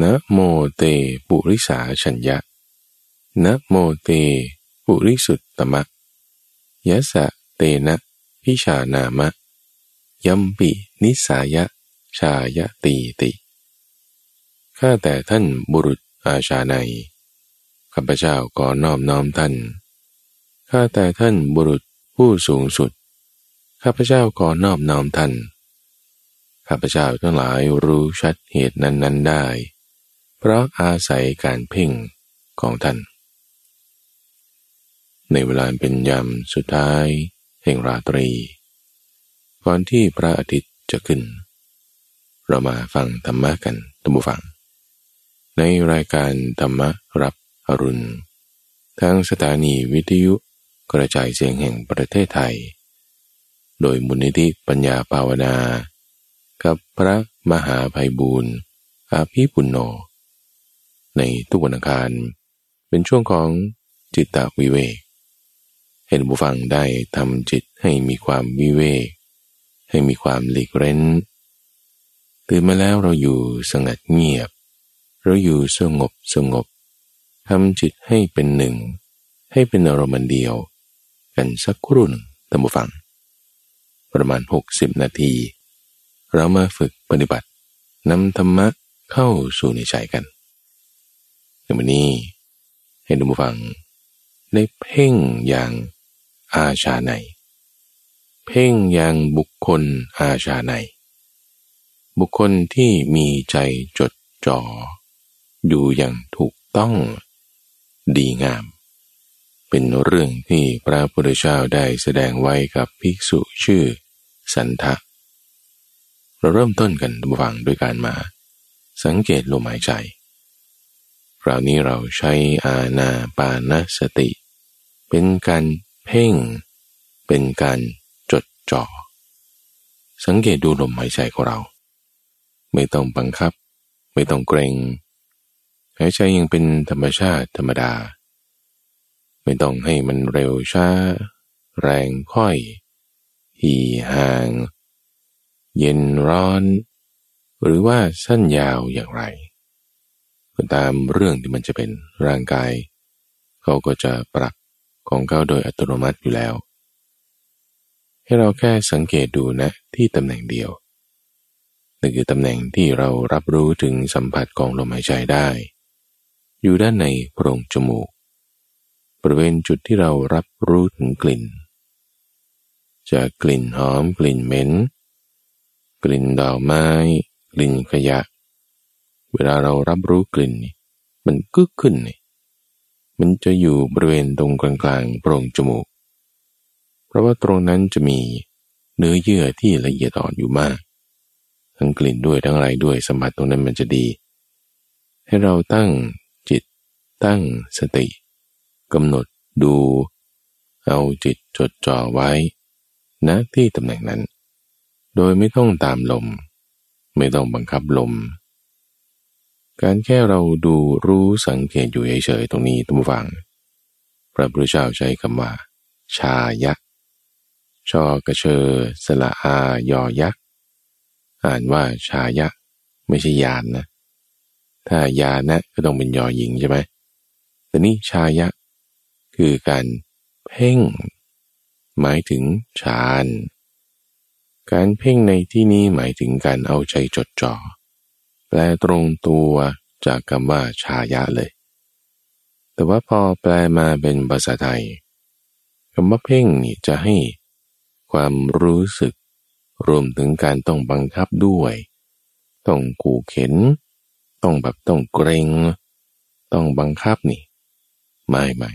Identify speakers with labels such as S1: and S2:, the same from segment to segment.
S1: นะโมเตปุริสาชัญญะนะโมเตปุริสุตตมะยะสะเตนะพิชานามะ ยัมปินิสายะ ชายตีติ ข้าแต่ท่านบุรุษอาชาในข้าพเจ้าก็นอบน้อมท่าน ข้าแต่ท่านบุรุษผู้สูงสุด ข้าพเจ้าก็นอบน้อมท่าน ข้าพเจ้าทั้งหลายรู้ชัดเหตุนั้นๆได้ เพราะอาศัยการเพ่งของท่าน ในเวลาเป็นยามสุดท้ายแห่งราตรี ก่อนที่พระอาทิตย์จะขึ้น เรามาฟังธรรมะกันตัมบูฟัง ในรายการธรรมรับอรุณ ทางสถานีวิทยุกระจายเสียงแห่งประเทศไทย โดยมูลนิธิปัญญาภาวนา กับพระมหาภัยบูรณ์อาภีปุณโญ ในทุกวันอังคาร เป็นช่วงของจิตตวิเวกเห็นบุฟังได้ทำจิตให้มีความวิเวกให้มีความหลีกเร้นตื่นมาแล้วเราอยู่สงัดเงียบ เราอยู่สงบสงบทำจิตให้เป็นหนึ่ง ให้เป็นอารมณ์เดียว กันสักครู่หนึ่งตั้ฟัง ประมาณ 60 นาที เรามาฝึกปฏิบัตินำธรรมะเข้าสู่ในใจกัน ในวันนี้ให้ดูฟัง ได้เพ่งอย่างอาชาในเพ่งอย่างบุคคลอาชาในบุคคลที่มีใจจดจ่ออยู่อย่างถูกต้องดีงาม เป็นเรื่องที่พระพุทธเจ้าได้แสดงไว้กับภิกษุชื่อสันทะเราเริ่มต้นกันบวังด้วยการมา สังเกตลมหายใจ คราวนี้เราใช้อาณาปานสติ เป็นการเพ่ง เป็นการจดจ่อ สังเกตดูลมหายใจของเรา ไม่ต้องบังคับ ไม่ต้องเกรงหายใจยังเป็นธรรมชาติธรรมดา ไม่ต้องให้มันเร็วช้า แรงค่อยหีห่าง เย็นร้อน หรือว่าสั้นยาวอย่างไร ก็ตามเรื่องที่มันจะเป็นร่างกาย เขาก็จะปรับของเขาโดยอัตโนมัติอยู่แล้ว ให้เราแค่สังเกตดูนะที่ตำแหน่งเดียวนั่นคือตำแหน่งที่เรารับรู้ถึงสัมผัสของลมหายใจได้ อยู่ด้านในโพรงจมูก บริเวณจุดที่เรารับรู้ถึงกลิ่นจะกลิ่นหอมกลิ่นเหม็น กลิ่นดอกไม้ กลิ่นขยะ เวลาเรารับรู้กลิ่น มันกึกขึ้น มันจะอยู่บริเวณตรงกลางๆโพรงจมูก เพราะว่าตรงนั้นจะมีเนื้อเยื่อที่ละเอียดอ่อนอยู่มาก ทั้งกลิ่นด้วยทั้งอะไรด้วยสมผัสตรงนั้นมันจะดี ให้เราตั้งจิตั้งสติกำหนดดู เอาจิตจดจ่อไว้ณที่ตำแหน่งนั้น โดยไม่ต้องตามลม ไม่ต้องบังคับลม การแค่เราดูรู้สังเกตอยู่เฉยๆตรงนี้ตุ้มฟัง พระพุทธเจ้าใช้คำว่า ชายะชอกระเชอสละอายอยักอ่านว่าชายะไม่ใช่ยานนะ ถ้ายานะก็ต้องเป็นยอหญิงใช่ไหมแต่นี่ชายะ คือการเพ่ง หมายถึงฌาน การเพ่งในที่นี้หมายถึงการเอาใจจดจ่อ แปลตรงตัวจากคำว่าชายะเลย แต่ว่าพอแปลมาเป็นภาษาไทยคำว่าเพ่งนี่จะให้ความรู้สึก รวมถึงการต้องบังคับด้วย ต้องขู่เข็น ต้องแบบต้องเกรง ต้องบังคับนี่ ไม่ไม่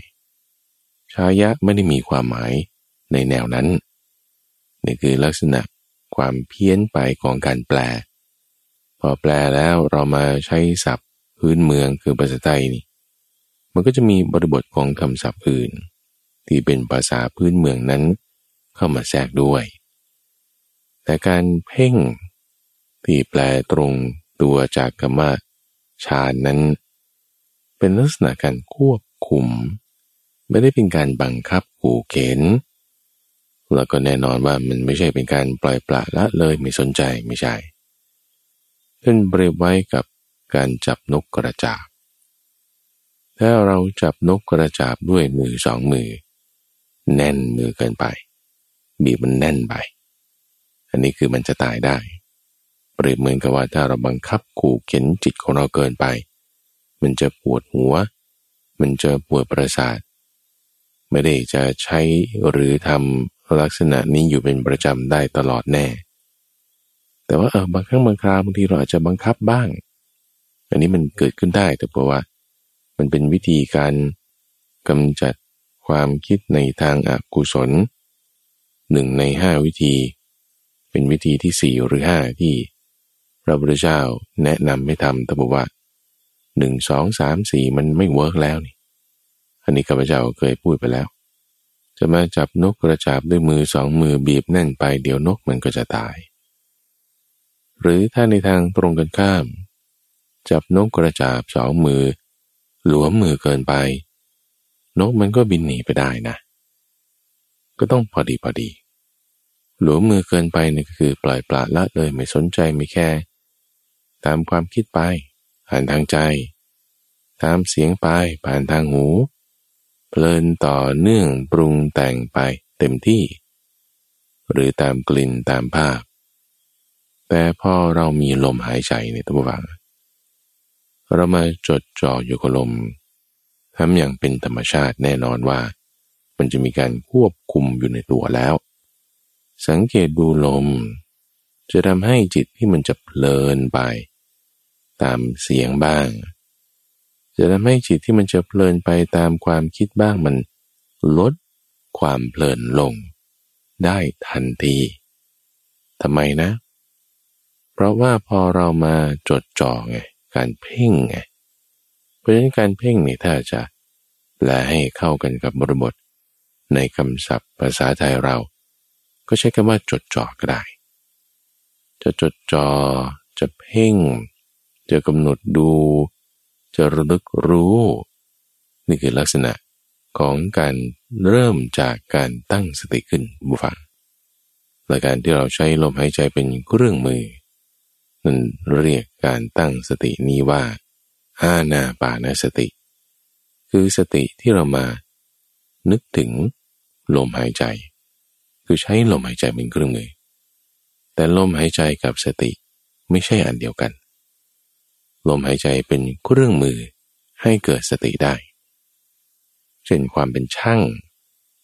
S1: ชายะไม่ได้มีความหมายในแนวนั้น นี่คือลักษณะความเพี้ยนไปของการแปล พอแปลแล้วเรามาใช้ศัพท์พื้นเมืองคือภาษาไทยนี่ มันก็จะมีบริบทของคำศัพท์อื่น ที่เป็นภาษาพื้นเมืองนั้น เข้ามาแทรกด้วย แต่การเพ่งที่แปลตรงตัวจากคำว่าฌานนั้น เป็นลักษณะการควบคุม ไม่ได้เป็นการบังคับขู่เข็นแล้วก็แน่นอนว่ามันไม่ใช่เป็นการปล่อยปละละเลยไม่สนใจไม่ใช่ ท่านเปรียบไว้กับการจับนกกระจาบ ถ้าเราจับนกกระจาบด้วยมือสองมือ แน่นมือเกินไป บีบมันแน่นไป อันนี้คือมันจะตายได้ เปรียบเหมือนกับว่าถ้าเราบังคับขู่เข็นจิตของเราเกินไป มันจะปวดหัว มันจะปวดประสาท ไม่ได้จะใช้หรือทำลักษณะนี้อยู่เป็นประจำได้ตลอดแน่ แต่ว่าเออบางครั้งบางคราวบางทีเราอาจจะบังคับบ้าง อันนี้มันเกิดขึ้นได้แต่เพราะว่า มันเป็นวิธีการกำจัดความคิดในทางอากุศลหนึ่งในห้าวิธี เป็นวิธีที่สี่หรือห้าที่พระพุทธเจ้าแนะนำให้ทำแต่บอกว่าหนึ่งสองสามสี่มันไม่เวิร์กแล้วนี่ อันนี้ข้าพเจ้าเคยพูดไปแล้ว จะมาจับนกกระจาบด้วยมือสองมือบีบแน่นไปเดี๋ยวนกมันก็จะตาย หรือถ้าในทางตรงกันข้าม จับนกกระจาบสองมือ หลวมมือเกินไป นกมันก็บินหนีไปได้นะ ก็ต้องพอดีพอดี หลวมมือเกินไปนี่คือปล่อยปละละเลยไม่สนใจไม่แค่ตามความคิดไปผ่านทางใจ ตามเสียงไปผ่านทางหู เพลินต่อเนื่องปรุงแต่งไปเต็มที่ หรือตามกลิ่นตามภาพ แต่พอเรามีลมหายใจในตัววังเรามาจดจ่ออยู่กับลมทำอย่างเป็นธรรมชาติแน่นอนว่า มันจะมีการควบคุมอยู่ในตัวแล้ว สังเกตดูลม จะทำให้จิตที่มันจะเพลินไป ตามเสียงบ้าง จะทำให้จิตที่มันจะเพลินไปตามความคิดบ้างมันลดความเพลินลง ได้ทันทีทำไมนะเพราะว่าพอเรามาจดจ่อไงการเพ่งไงเพราะฉะนั้นการเพ่งนี่ถ้าจะแปลให้เข้ากันกับบริบท ในคำศัพท์ภาษาไทยเรา ก็ใช้คำว่าจดจ่อก็ได้ จะจดจ่อจะเพ่ง จะกำหนดดู จะระลึกรู้ นี่คือลักษณะของการเริ่มจากการตั้งสติขึ้นบุฟังและการที่เราใช้ลมหายใจเป็นเครื่องมือ นั่นเรียกการตั้งสตินี้ว่าอาณาปานสติ คือสติที่เรามานึกถึงลมหายใจ คือใช้ลมหายใจเป็นเครื่องมือ แต่ลมหายใจกับสติไม่ใช่อันเดียวกัน ลมหายใจเป็นเครื่องมือให้เกิดสติได้ เช่นความเป็นช่าง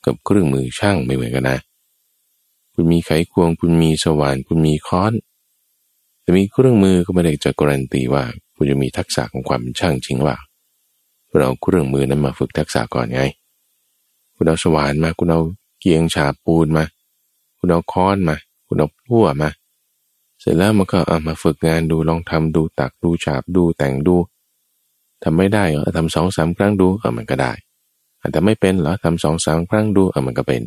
S1: กับเครื่องมือช่างไม่เหมือนกันนะ คุณมีไขควงคุณมีสว่านคุณมีค้อน แต่มีเครื่องมือก็ไม่ได้จะการันตีว่าคุณจะมีทักษะของความช่างจริงว่าเราเครื่องมือนั้นมาฝึกทักษะก่อนไง คุณเอาสว่านมา คุณเอาเกียงฉาบปูนมา คุณเอาค้อนมา คุณเอาพั่วมา เสร็จแล้วมันก็เอามาฝึกงานดูลองทำดูตักดูฉาบดูแต่งดูทำไม่ได้เหรอทำสองสามครั้งดูเออมันก็ได้แต่ไม่เป็นเหรอทำสองสามครั้งดูเออมันก็เป็น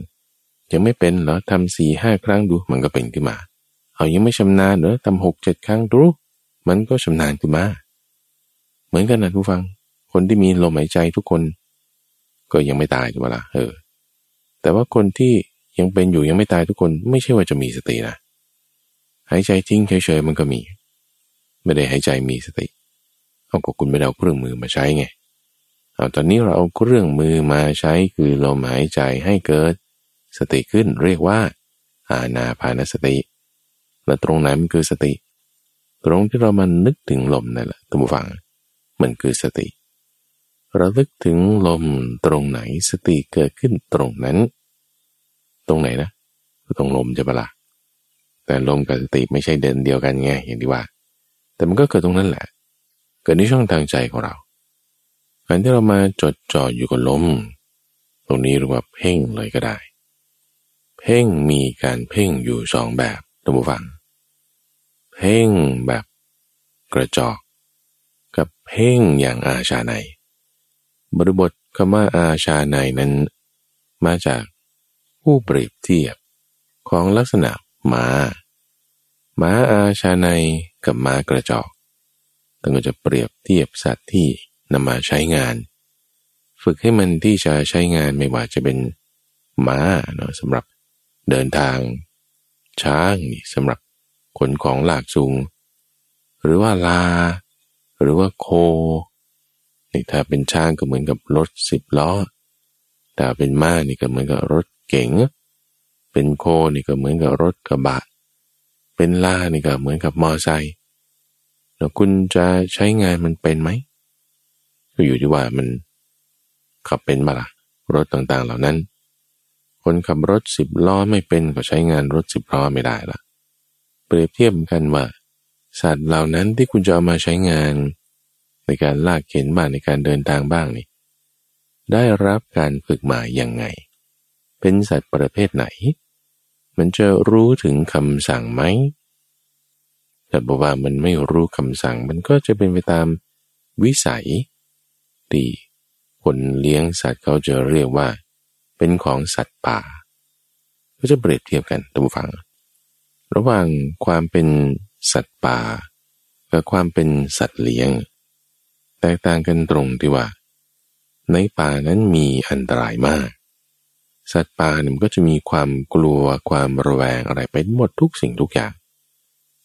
S1: ยังไม่เป็นเหรอทำสี่ห้าครั้งดูมันก็เป็นขึ้นมา เอายังไม่ชำนาญเหรอทำหกเจ็ดครั้งดูมันก็ชำนาญขึ้นมา เหมือนกันนะทุกฟัง คนที่มีลมหายใจทุกคน ก็ยังไม่ตายถูกไหมล่ะเออ แต่ว่าคนที่ยังเป็นอยู่ยังไม่ตายทุกคน ไม่ใช่ว่าจะมีสตินะหายใจทิ้งเฉยๆมันก็มี ไม่ได้หายใจมีสติเอาก็คุณไม่เอาเครื่องมือมาใช้ไงเอาตอนนี้เราเอาเครื่องมือมาใช้คือลมหายใจให้เกิด สติขึ้นเรียกว่า อาณาพานสติ และตรงไหนมันคือสติ ตรงที่เรามันนึกถึงลมนั่นแหละตัมฟัง มันคือสติเราลึกถึงลมตรงไหนสติเกิดขึ้นตรงนั้น ตรงไหนนะตรงลมจะปะละ่ะแต่ลมกับสติไม่ใช่เดินเดียวกันไงอย่างที่ว่า แต่มันก็เกิดตรงนั้นแหละ เกิดในช่องทางใจของเราการที่เรามาจดจ่ออยู่กับลม ตรงนี้เรียกว่าเพ่งเลยก็ได้ เพ่งมีการเพ่งอยู่สองแบบตัมฟัง เพ่งแบบกระจอก กับเพ่งอย่างอาชาในบริบทคำว่าอาชาในนั้น มาจากผู้เปรียบเทียบของลักษณะม้าม้าอาชาในกับม้ากระจอกตั้งก็จะเปรียบเทียบสัตว์ที่นำมาใช้งาน ฝึกให้มันที่จะใช้งานไม่ว่าจะเป็นม้าเนาะสำหรับเดินทาง ช้างนี่สำหรับ ขนของหลากสูง หรือว่าลา หรือว่าโค นี่ถ้าเป็นช้างก็เหมือนกับรถสิบล้อ ถ้าเป็นม้านี่ก็เหมือนกับรถเก๋ง เป็นโคนี่ก็เหมือนกับรถกระบะ เป็นล่านี่ก็เหมือนกับมอไซค์แล้วคุณจะใช้งานมันเป็นไหมก็อยู่ที่ว่ามันขับเป็นมาละรถต่างๆเหล่านั้น คนขับรถสิบล้อไม่เป็นก็ใช้งานรถสิบล้อไม่ได้ละ เปรียบเทียบกันว่า สัตว์เหล่านั้นที่คุณจะเอามาใช้งาน ในการลากเข็นบ้างในการเดินทางบ้างนี่ได้รับการฝึกมาอย่างไง เป็นสัตว์ประเภทไหน มันจะรู้ถึงคำสั่งไหมแต่บอกว่ามันไม่รู้คำสั่ง มันก็จะเป็นไปตามวิสัยดีคนเลี้ยงสัตว์เขาจะเรียกว่า เป็นของสัตว์ป่า ก็จะเปรียบเทียบกันท่านผู้ฟัง ระหว่างความเป็นสัตว์ป่า กับความเป็นสัตว์เลี้ยง แตกต่างกันตรงที่ว่า ในป่านั้นมีอันตรายมาก สัตว์ป่าเนี่ยมันก็จะมีความกลัวความระแวงอะไรไปหมดทุกสิ่งทุกอย่าง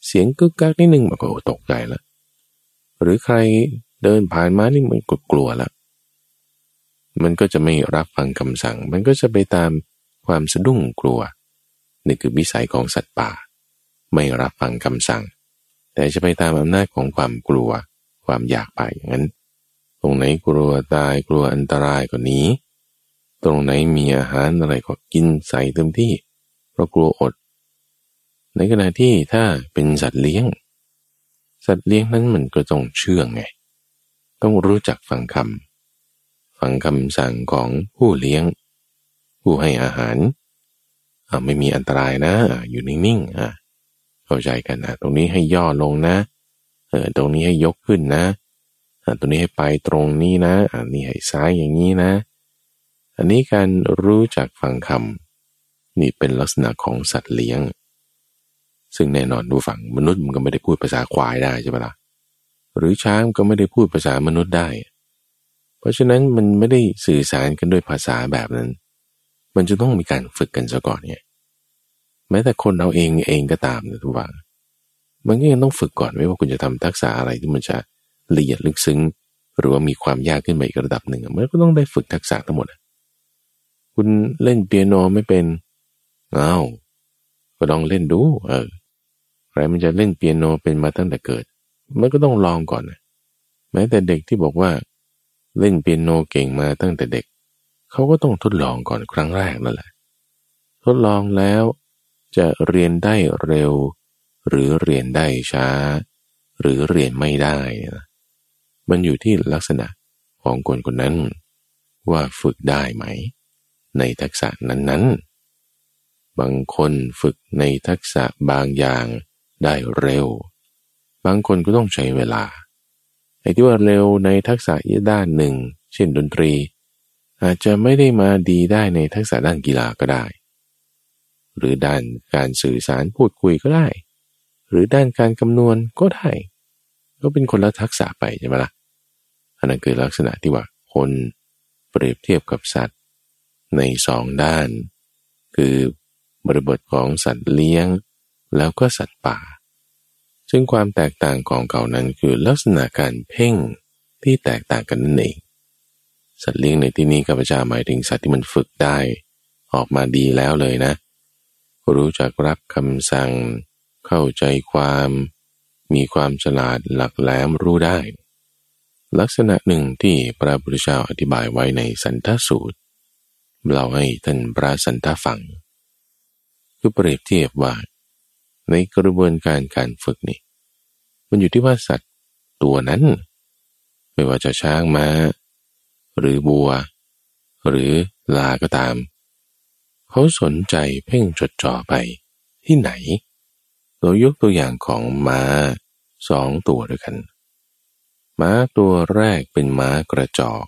S1: เสียงกึกกักนิดนึงมันก็ตกใจล้วหรือใครเดินผ่านมานี่มันก็กลัวล้วมันก็จะไม่รับฟังคำสั่ง มันก็จะไปตามความสะดุ้งกลัว นี่คือวิสัยของสัตว์ป่า ไม่รับฟังคำสั่ง แต่จะไปตามอำนาจของความกลัว ความอยากไปอย่างนั้น ตรงไหนกลัวตายกลัวอันตรายกว่านี้ ตรงไหนมีอาหารอะไรก็กินใส่เต็มที่ เพราะกลัวอด ในขณะที่ถ้าเป็นสัตว์เลี้ยง สัตว์เลี้ยงนั้นมันก็ต้องเชื่องไง ต้องรู้จักฟังคำฟังคำสั่งของผู้เลี้ยง ผู้ให้อาหารไม่มีอันตรายนะ อยู่นิ่งๆอะ เข้าใจกันนะตรงนี้ให้ย่อลงนะเออตรงนี้ให้ยกขึ้นนะตรงนี้ให้ไปตรงนี้นะ อันนี้ให้ซ้ายอย่างนี้นะ อันนี้การรู้จักฟังคำนี่เป็นลักษณะของสัตว์เลี้ยง ซึ่งแน่นอนดูฝั่งมนุษย์มันก็ไม่ได้พูดภาษาควายได้ใช่ไหมละ่ะหรือช้างก็ไม่ได้พูดภาษามนุษย์ได้ เพราะฉะนั้นมันไม่ได้สื่อสารกันด้วยภาษาแบบนั้น มันจะต้องมีการฝึกกันซะก่อนเนี่ย ม้แต่คนเราเองเองก็ตามนะทุกว่ามันก็ยังต้องฝึกก่อนไม่ว่าคุณจะทำทักษะอะไรที่มันจะละเอียดลึกซึ้ง หรือว่ามีความยากขึ้นไปอีกระดับหนึ่งมันก็ต้องได้ฝึกทักษะทั้งหมดคุณเล่นเปียโนไม่เป็นอ้าวก็ลองเล่นดู เออใครมันจะเล่นเปียโนเป็นมาตั้งแต่เกิด มันก็ต้องลองก่อนนะแม้แต่เด็กที่บอกว่า เล่นเปียโนเก่งมาตั้งแต่เด็ก เขาก็ต้องทดลองก่อนครั้งแรกนั่นแหละ ทดลองแล้ว จะเรียนได้เร็ว หรือเรียนได้ช้า หรือเรียนไม่ได้นะมันอยู่ที่ลักษณะของคนคนนั้น ว่าฝึกได้ไหม ในทักษะนั้นๆ บางคนฝึกในทักษะบางอย่างได้เร็ว บางคนก็ต้องใช้เวลาไอ้ที่ว่าเร็วในทักษะอีด้านหนึ่ง เช่นดนตรี อาจจะไม่ได้มาดีได้ในทักษะด้านกีฬาก็ได้ หรือด้านการสื่อสารพูดคุยก็ได้ หรือด้านการคำนวณก็ได้ ก็เป็นคนละทักษะไปใช่ไหมละ่ะอันนั้นคือลักษณะที่ว่าคนเปรียบเทียบกับสัตว์ ในสองด้าน คือบริบทของสัตว์เลี้ยง แล้วก็สัตว์ป่า ซึ่งความแตกต่างของเก่านั้นคือลักษณะการเพ่งที่แตกต่างกันนั่นเอง สัตว์เลี้ยงในที่นี้ข้าพเจ้าหมายถึงสัตว์ที่มันฝึกได้ ออกมาดีแล้วเลยนะ รู้จักรับคำสั่ง เข้าใจความ มีความฉลาดหลักแหลมรู้ได้ ลักษณะหนึ่งที่พระพุทธเจ้าอธิบายไว้ในสันทสูตร เราให้ท่านพระสันทฟัง คือเปรียบเทียบว่า ในกระบวนการการฝึกนี่ มันอยู่ที่ว่าสัตว์ตัวนั้น ไม่ว่าจะช้างมา้า หรือบัว หรือลาก็ตาม เขาสนใจเพ่งจดจ่อไปที่ไหน เรายกตัวอย่างของม้าสองตัวด้วยกัน ม้าตัวแรกเป็นม้ากระจอก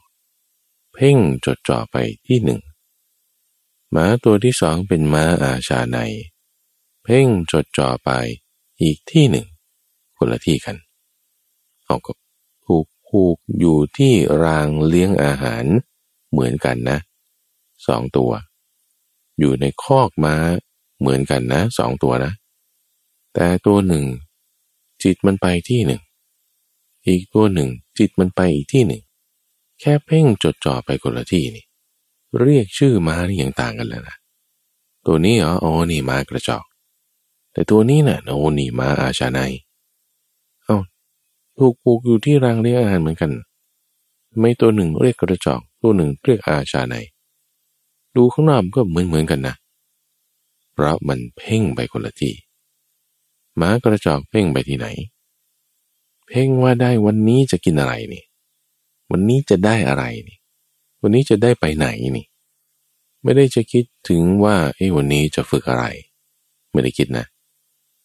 S1: เพ่งจดจ่อไปที่หนึ่ง ม้าตัวที่สองเป็นม้าอาชาใน เพ่งจดจ่อไปอีกที่หนึ่ง คนละที่กันเอากับผูกผูกอยู่ที่รางเลี้ยงอาหารเหมือนกันนะสองตัว อยู่ในคอกม้าเหมือนกันนะสองตัวนะ แต่ตัวหนึ่ง จิตมันไปที่หนึ่ง อีกตัวหนึ่ง จิตมันไปอีกที่หนึ่ง แค่เพ่งจดจ่อไปคนละที่นี่ เรียกชื่อม้านี่ยังต่างกันแล้วนะตัวนี้อ๋อโอ้นี่ม้ากระจอก แต่ตัวนี้นะ่ะโอ้นี่ม้าอาชาในเอา้าถูกปลูกอยู่ที่รังเลี้ยงอาหารเหมือนกัน ไม่ตัวหนึ่งเรียกกระจอก ตัวหนึ่งเรียกอาชาใน ดูข้างนอกก็เหมือนเหมือนกันนะ เพราะมันเพ่งไปคนละที่หมากระจอกเพ่งไปที่ไหน เพ่งว่าได้วันนี้จะกินอะไรนี่ วันนี้จะได้อะไรนี่ วันนี้จะได้ไปไหนนี่ ไม่ได้จะคิดถึงว่าเอ้วันนี้จะฝึกอะไร ไม่ได้คิดนะ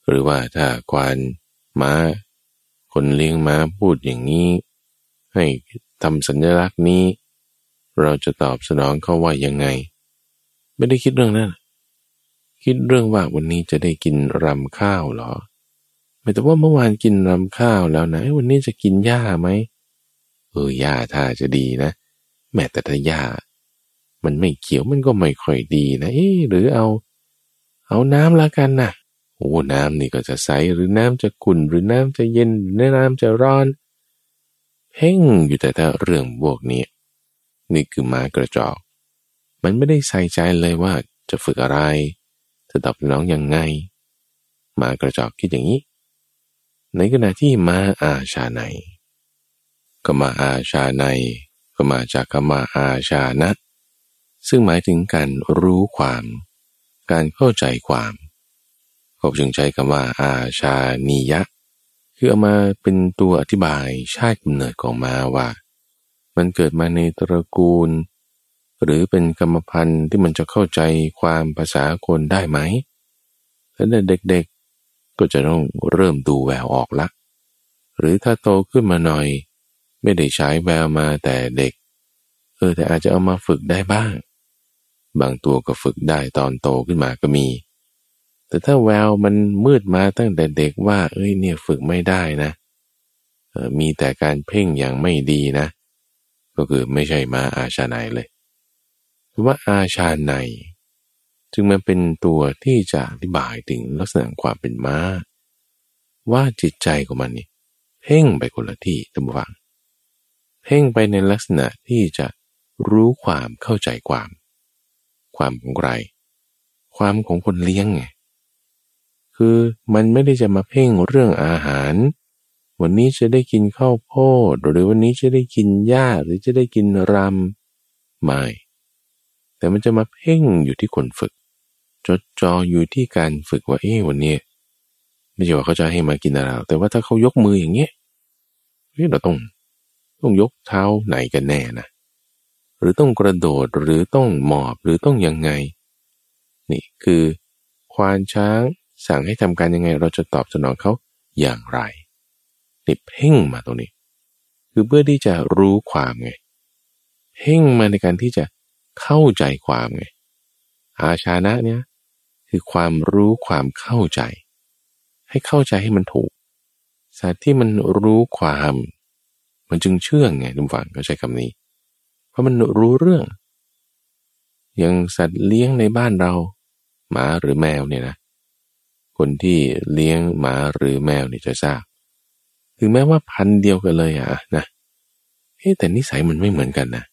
S1: หรือว่าถ้าควานม้า คนเลี้ยงม้าพูดอย่างนี้ ให้ทำสัญลักษณ์นี้ เราจะตอบสนองเขาว่ายังไง ไม่ได้คิดเรื่องนั้นคิดเรื่องว่าวันนี้จะได้กินรำข้าวหรอไม่แต่ว่าเมื่อวานกินรำข้าวแล้วนะวันนี้จะกินหญ้าไหมเออหญ้าถ้าจะดีนะ แม้แต่ถ้าหญ้า มันไม่เขียวมันก็ไม่ค่อยดีนะเอ๊หรือเอา เอาน้ำละกันนะโอ้น้ำนี่ก็จะใสหรือน้ำจะขุ่นหรือน้ำจะเย็นหรือน้ำจะร้อน เพ่งอยู่แต่ถ้าเรื่องพวกนี้ นี่คือมากระจอก มันไม่ได้ใส่ใจเลยว่าจะฝึกอะไรจะตอบน้องยังไง มากระจอกคิดอย่างนี้ ในขณะที่มาอาชาในก็มาอาชาในก็มาจากคำว่าอาชานะ ซึ่งหมายถึงการรู้ความ การเข้าใจความเขาจึงใช้คำว่าอาชานียะ คือเอามาเป็นตัวอธิบายชาติกำเนิดของมาว่า มันเกิดมาในตระกูล หรือเป็นกรรมพันธุ์ที่มันจะเข้าใจความภาษาคนได้ไหมถ้าเด็กๆก็จะต้องเริ่มดูแววออกละ หรือถ้าโตขึ้นมาหน่อย ไม่ได้ใช้แววมาแต่เด็ก เออแต่อาจจะเอามาฝึกได้บ้าง บางตัวก็ฝึกได้ตอนโตขึ้นมาก็มี แต่ถ้าแววมันมืดมาตั้งแต่เด็กว่า เอ้ยเนี่ยฝึกไม่ได้นะมีแต่การเพ่งอย่างไม่ดีนะ ก็คือไม่ใช่มาอาชาไนเลย ว่าอาชาในจึงมันเป็นตัวที่จะอธิบายถึงลักษณะความเป็นม้า ว่าจิตใจของมันนี่เพ่งไปคนละที่ตั้งวังเพ่งไปในลักษณะที่จะรู้ความเข้าใจความ ความของใครความของคนเลี้ยงไงคือมันไม่ได้จะมาเพ่งเรื่องอาหาร วันนี้จะได้กินข้าวโพดหรือวันนี้จะได้กินหญ้าหรือจะได้กินรำไม่ แต่มันจะมาเพ่งอยู่ที่คนฝึก จดจ่ออยู่ที่การฝึกว่าเอ๊วันนี้ไม่ใช่ว่าเขาจะให้มากินอะไรแต่ว่าถ้าเขายกมืออย่างเงี้ยเฮ้ยเราต้องต้องยกเท้าไหนกันแน่นะหรือต้องกระโดดหรือต้องหมอบหรือต้องยังไง นี่คือควานช้างสั่งให้ทำการยังไง เราจะตอบสนองเขาอย่างไรนี่เพ่งมาตรงนี้ คือเพื่อที่จะรู้ความไง เพ่งมาในการที่จะ เข้าใจความไงอาชานะเนี่ยคือความรู้ความเข้าใจ ให้เข้าใจให้มันถูก สัตว์ที่มันรู้ความ มันจึงเชื่องไงทุกฝังเขาใช้คำนี้ เพราะมันรู้เรื่อง อย่างสัตว์เลี้ยงในบ้านเราหมาหรือแมวเนี่ยนะ คนที่เลี้ยงหมาหรือแมวนี่จะทราบถึงแม้ว่าพันเดียวกันเลยอะนะเฮ้แต่นิสัยมันไม่เหมือนกันนะ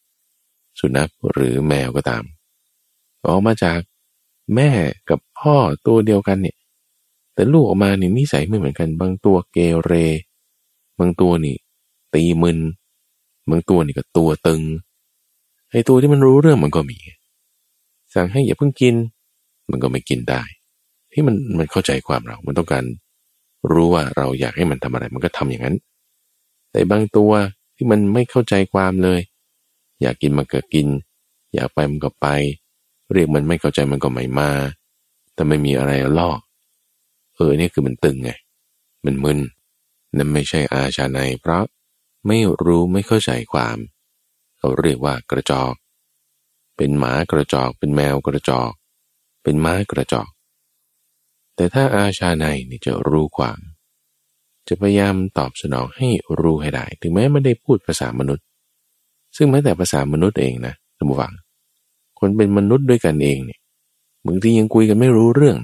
S1: สุนัขหรือแมวก็ตาม ออกมาจากแม่กับพ่อตัวเดียวกันเนี่ย แต่ลูกออกมาเนี่ยนิสัยไม่เหมือนกัน บางตัวเกเร บางตัวนี่ ตีมึน บางตัวนี่ก็ตัวตึง ไอ้ตัวที่มันรู้เรื่องมันก็มี สั่งให้อย่าเพิ่งกิน มันก็ไม่กินได้ ที่มันมันเข้าใจความเรา มันต้องการรู้ว่าเราอยากให้มันทำอะไร มันก็ทำอย่างนั้น แต่บางตัวที่มันไม่เข้าใจความเลย อยากกินมันก็กิน อยากไปมันก็ไป เรียกมันไม่เข้าใจมันก็ไม่มา แต่ไม่มีอะไรล่อเออนี่คือมันตึงไง มันมึน นั่นไม่ใช่อาชาในเพราะไม่รู้ไม่เข้าใจความ เขาเรียกว่ากระจอก เป็นหมากระจอก เป็นแมวกระจอก เป็นม้ากระจอก แต่ถ้าอาชาในนี่จะรู้ความ จะพยายามตอบสนองให้รู้ให้ได้ ถึงแม้ไม่ได้พูดภาษามนุษย์ ซึ่งแม้แต่ภาษามนุษย์เองนะท่านผู้ฟังคนเป็นมนุษย์ด้วยกันเองเนี่ยบางทียังคุยกันไม่รู้เรื่อง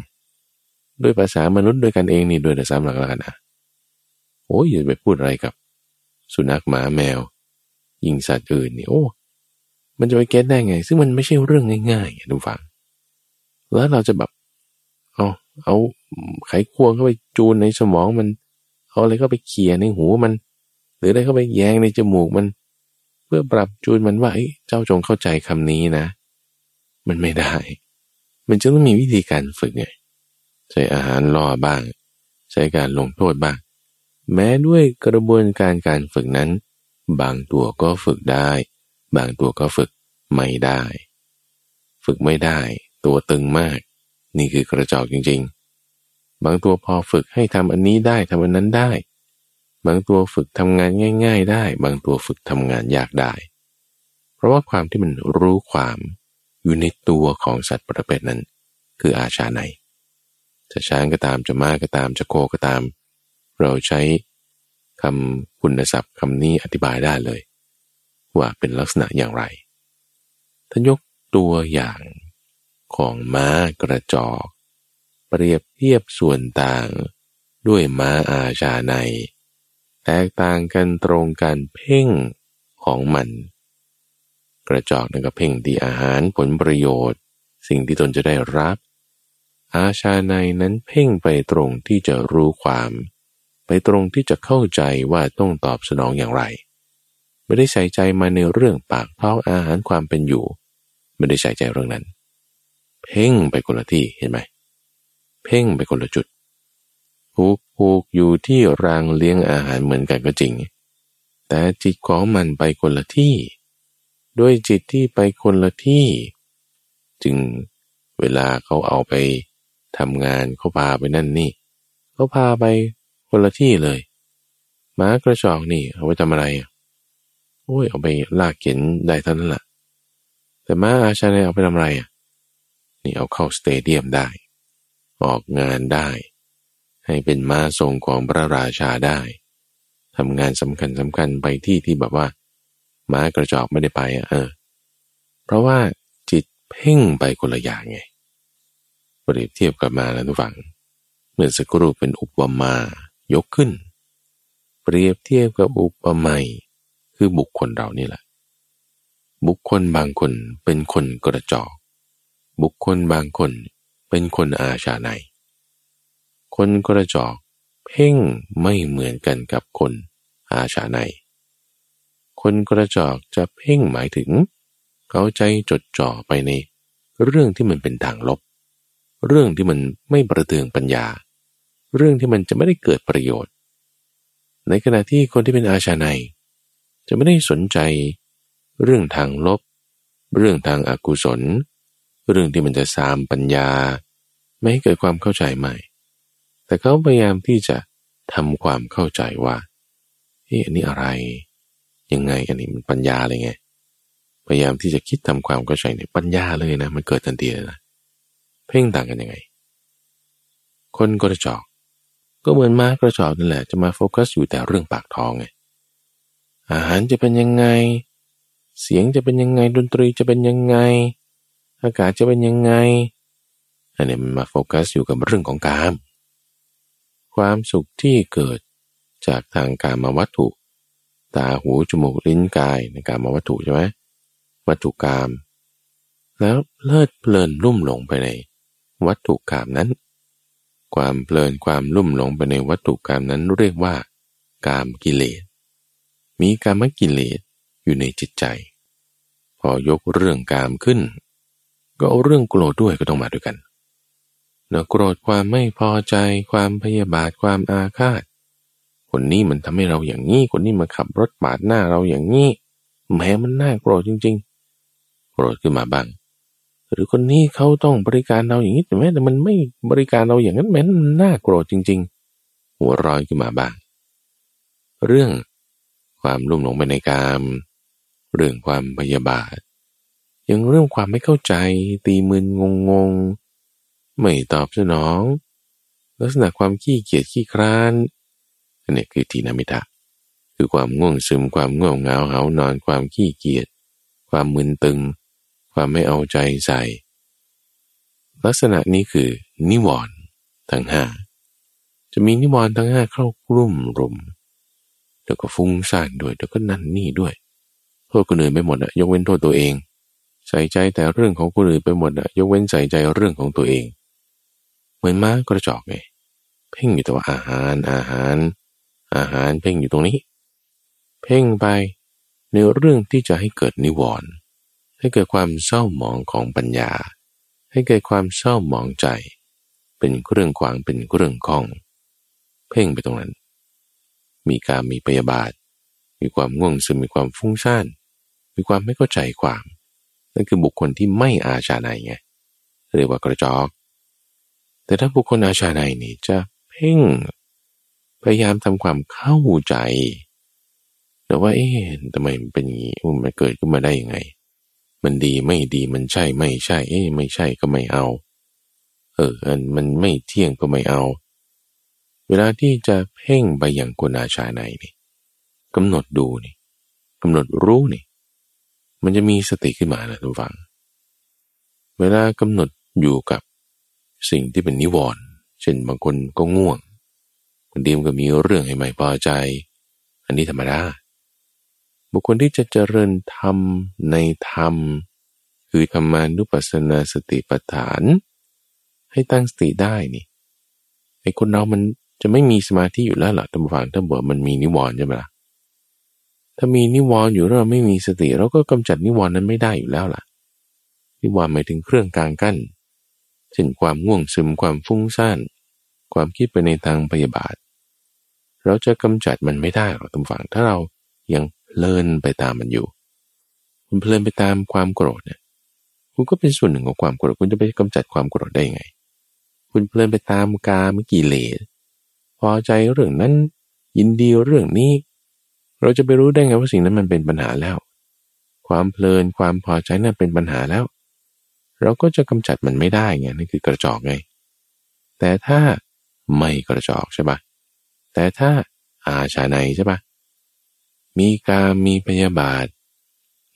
S1: ด้วยภาษามนุษย์ด้วยกันเองนี่โดยแต่ซ้ำหลักๆนะโอ้ยอย่าไปพูดอะไรกับ สุนัขหมาแมว ยิงสัตว์อื่นนี่โอ้ มันจะไปเก็ตได้ไง ซึ่งมันไม่ใช่เรื่องง่ายๆทุกฝัง แล้วเราจะแบบเอาเอาไขควงเข้าไปจูนในสมองมัน เอาอะไรเข้าไปเขี่ยในหูมัน หรืออะไรเข้าไปแยงในจมูกมัน พื่อปรับจูนมันว่าเจ้าจงเข้าใจคำนี้นะ มันไม่ได้ มันจะต้องมีวิธีการฝึกไงใช้อาหารล่อบ้าง ใช้การลงโทษบ้าง แม้ด้วยกระบวนการการฝึกนั้น บางตัวก็ฝึกได้ บางตัวก็ฝึกไม่ได้ ฝึกไม่ได้ ตัวตึงมาก นี่คือกระจอกจริง ๆ บางตัวพอฝึกให้ทำอันนี้ได้ทำอันนั้นได้ บางตัวฝึกทำงานง่าย ๆ ได้ บางตัวฝึกทำงานยากได้ เพราะว่าความที่มันรู้ความอยู่ในตัวของสัตว์ประเภทนั้น คืออาชาในจะช้างก็ตามจะม้าก็ตามจะโคก็ตาม เราใช้คำคุณศัพท์คำนี้อธิบายได้เลย ว่าเป็นลักษณะอย่างไรท่านยกตัวอย่างของม้ากระจอก เปรียบเทียบส่วนต่างด้วยม้าอาชาใน แตกต่างกันตรงกันเพ่งของมัน กระจอกนั่นก็เพ่งดีอาหารผลประโยชน์ สิ่งที่ตนจะได้รับ อาชาในนั้นเพ่งไปตรงที่จะรู้ความ ไปตรงที่จะเข้าใจว่าต้องตอบสนองอย่างไร ไม่ได้ใส่ใจมาในเรื่องปากท้องอาหารความเป็นอยู่ ไม่ได้ใส่ใจเรื่องนั้น เพ่งไปคนละที่เห็นไหมเพ่งไปคนละจุด ผูกผูกอยู่ที่รางเลี้ยงอาหารเหมือนกันก็จริง แต่จิตของมันไปคนละที่ ด้วยจิตที่ไปคนละที่ จึงเวลาเขาเอาไปทำงานเขาพาไปนั่นนี่เขาพาไปคนละที่เลยหมากระจอกนี่เอาไปทำอะไรอะโอ้ยเอาไปลากเข็นได้เท่านั้นแหละแต่ม้าอาชาเนี่ยเอาไปทำอะไรอะนี่เอาเข้าสเตเดียมได้ ออกงานได้ ให้เป็นม้าทรงของพระราชาได้ทำงานสำคัญสำคัญไปที่ที่แบบว่า ม้ากระจอกไม่ได้ไปอะเออ เพราะว่าจิตเพ่งไปคนละอย่างไงเปรียบเทียบกับมาแล้วทุกฝังเมื่อสักครู่เป็นอุปมายกขึ้น เปรียบเทียบกับอุปมยคือบุคคลเรานี่แหละ บุคคลบางคนเป็นคนกระจอก บุคคลบางคนเป็นคนอาชาใน คนกระจอกเพ่งไม่เหมือนกันกับคนอาชาใน คนกระจอกจะเพ่งหมายถึง เขาใจจดจ่อไปใน เรื่องที่มันเป็นทางลบ เรื่องที่มันไม่ประเทืองปัญญา เรื่องที่มันจะไม่ได้เกิดประโยชน์ ในขณะที่คนที่เป็นอาชาใน จะไม่ได้สนใจ เรื่องทางลบ เรื่องทางอากุศล เรื่องที่มันจะสามปัญญา ไม่ให้เกิดความเข้าใจใหม่ แต่เขาพยายามที่จะทำความเข้าใจว่าเฮ้ยอันนี้อะไร ยังไงอันนี้มันปัญญาอะไรไง พยายามที่จะคิดทำความเข้าใจในปัญญาเลยนะ มันเกิดทันทีเลยนะเพ่งต่างกันยังไง คนกระจอก ก็เหมือนม้ากระจอกนั่นแหละ จะมาโฟกัสอยู่แต่เรื่องปากท้องไงอาหารจะเป็นยังไง เสียงจะเป็นยังไงดนตรีจะเป็นยังไง อากาศจะเป็นยังไงอันนี้มันมาโฟกัสอยู่กับเรื่องของกาม ความสุขที่เกิดจากทางการมาวัตถุ ตาหูจมูกลิ้นกายในการมาวัตถุใช่ไหมวัตถุกรรมแล้วเลิดเพลินลุ่มหลงไปในวัตถุกรรมนั้น ความเพลินความลุ่มหลงไปในวัตถุกรรมนั้นเรียกว่า กามกิเลส มีกามกิเลสอยู่ในจิตใจ พอยกเรื่องกามขึ้น ก็เอาเรื่องโกรธด้วยก็ต้องมาด้วยกัน นะโกรธความไม่พอใจ ความพยาบาทความอาฆาต คนนี้มันทำให้เราอย่างนี้ คนนี้มาขับรถปาดหน้าเราอย่างนี้แม้มันน่าโกรธจริง ๆ โกรธขึ้นมาบ้าง หรือคนนี้เขาต้องบริการเราอย่างนี้แต่แม้แต่มันไม่บริการเราอย่างนั้นแม้มันน่าโกรธจริง ๆ หัวร้อนขึ้นมาบ้าง เรื่องความลุ่มหลงไปในกาม เรื่องความพยาบาทยังเรื่องความไม่เข้าใจ ตีมึนงงง ไม่ตอบสนอง ลักษณะความขี้เกียจขี้คร้านอันนี้คือทีนามิตะ คือความง่วงซึมความง่วงเหงาเหานอนความขี้เกียจความมึนตึง ความไม่เอาใจใส่ ลักษณะนี้คือ นิวรณ์ทั้งห้าจะมีนิวรณ์ทั้งห้าเข้ากลุ่มรุมโดแล้วก็ฟุ้งซ่านด้วยแล้วก็นั่นนี่ด้วยโทษคนอื่นไปหมดอะยกเว้นโทษตัวเอง ใส่ใจแต่เรื่องของคนอื่นไปหมดอะยกเว้นใส่ใจเรื่องของตัวเอง เหมือนม้ากระจอกไงเพ่งอยู่แต่ว่าอาหารอาหาร อาหารเพ่งอยู่ตรงนี้ เพ่งไปในเรื่องที่จะให้เกิดนิวรณ์ให้เกิดความเศร้าหมองของปัญญา ให้เกิดความเศร้าหมองใจ เป็นเรื่องขวางเป็นเรื่องข้อง เพ่งไปตรงนั้น มีการมีปยาบาท มีความง่วงซึมมีความฟุ้งซ่านมีความไม่เข้าใจความ นั่นคือบุคคลที่ไม่อาชาในไงเรียกว่ากระจอก แต่ถ้าบุคคลอาชาในนี่จะเพ่ง พยายามทำความเข้าใจ แต่ว่าเอ๊ะทำไมมันเป็นอย่างนี้มันเกิดขึ้นมาได้ยังไง มันดีไม่ดีมันใช่ไม่ใช่ เอ๊ะไม่ใช่ก็ไม่เอา เอออันมันไม่เที่ยงก็ไม่เอา เวลาที่จะเพ่งไปอย่างกุณาชาในนี่กำหนดดูนี่กำหนดรู้นี่ มันจะมีสติขึ้นมานะทุกฝัง เวลากำหนดอยู่กับ สิ่งที่เป็นนิวรณ์เช่นบางคนก็ง่วงบางทีมันก็มีเรื่องให้ไม่พอใจ อันนี้ธรรมดาบุคคลที่จะเจริญธรรมในธรรม คือธรรมานุปัสสนาสติปัฏฐาน ให้ตั้งสติได้นี่ไอ้คนเรามันจะไม่มีสมาธิอยู่แล้วหรอท่านผู้ฟังท่านบอมันมีนิวรณ์ใช่ไหมล่ะถ้ามีนิวรณ์อยู่แล้วเราไม่มีสติ เราก็กำจัดนิวรณ์นั้นไม่ได้อยู่แล้วล่ะนิวรณ์หมายถึงเครื่องกลางกั้น เช่นความง่วงซึมความฟุ้งซ่าน ความคิดไปในทางพยาบาท เราจะกำจัดมันไม่ได้หรอกท่านฟังถ้าเรายังเพลินไปตามมันอยู่ คุณเพลินไปตามความโกรธเนี่ยคุณก็เป็นส่วนหนึ่งของความโกรธคุณจะไปกำจัดความโกรธได้ไง คุณเพลินไปตามกามกิเลสพอใจเรื่องนั้นยินดีเรื่องนี้ เราจะไปรู้ได้ไงว่าสิ่งนั้นมันเป็นปัญหาแล้ว ความเพลินความพอใจนั่นเป็นปัญหาแล้ว เราก็จะกำจัดมันไม่ได้ไงนั่นคือกระจอกไง แต่ถ้าไม่กระจอกใช่ปะแต่ถ้าอาชาในใช่ปะมีการมีพยาบาท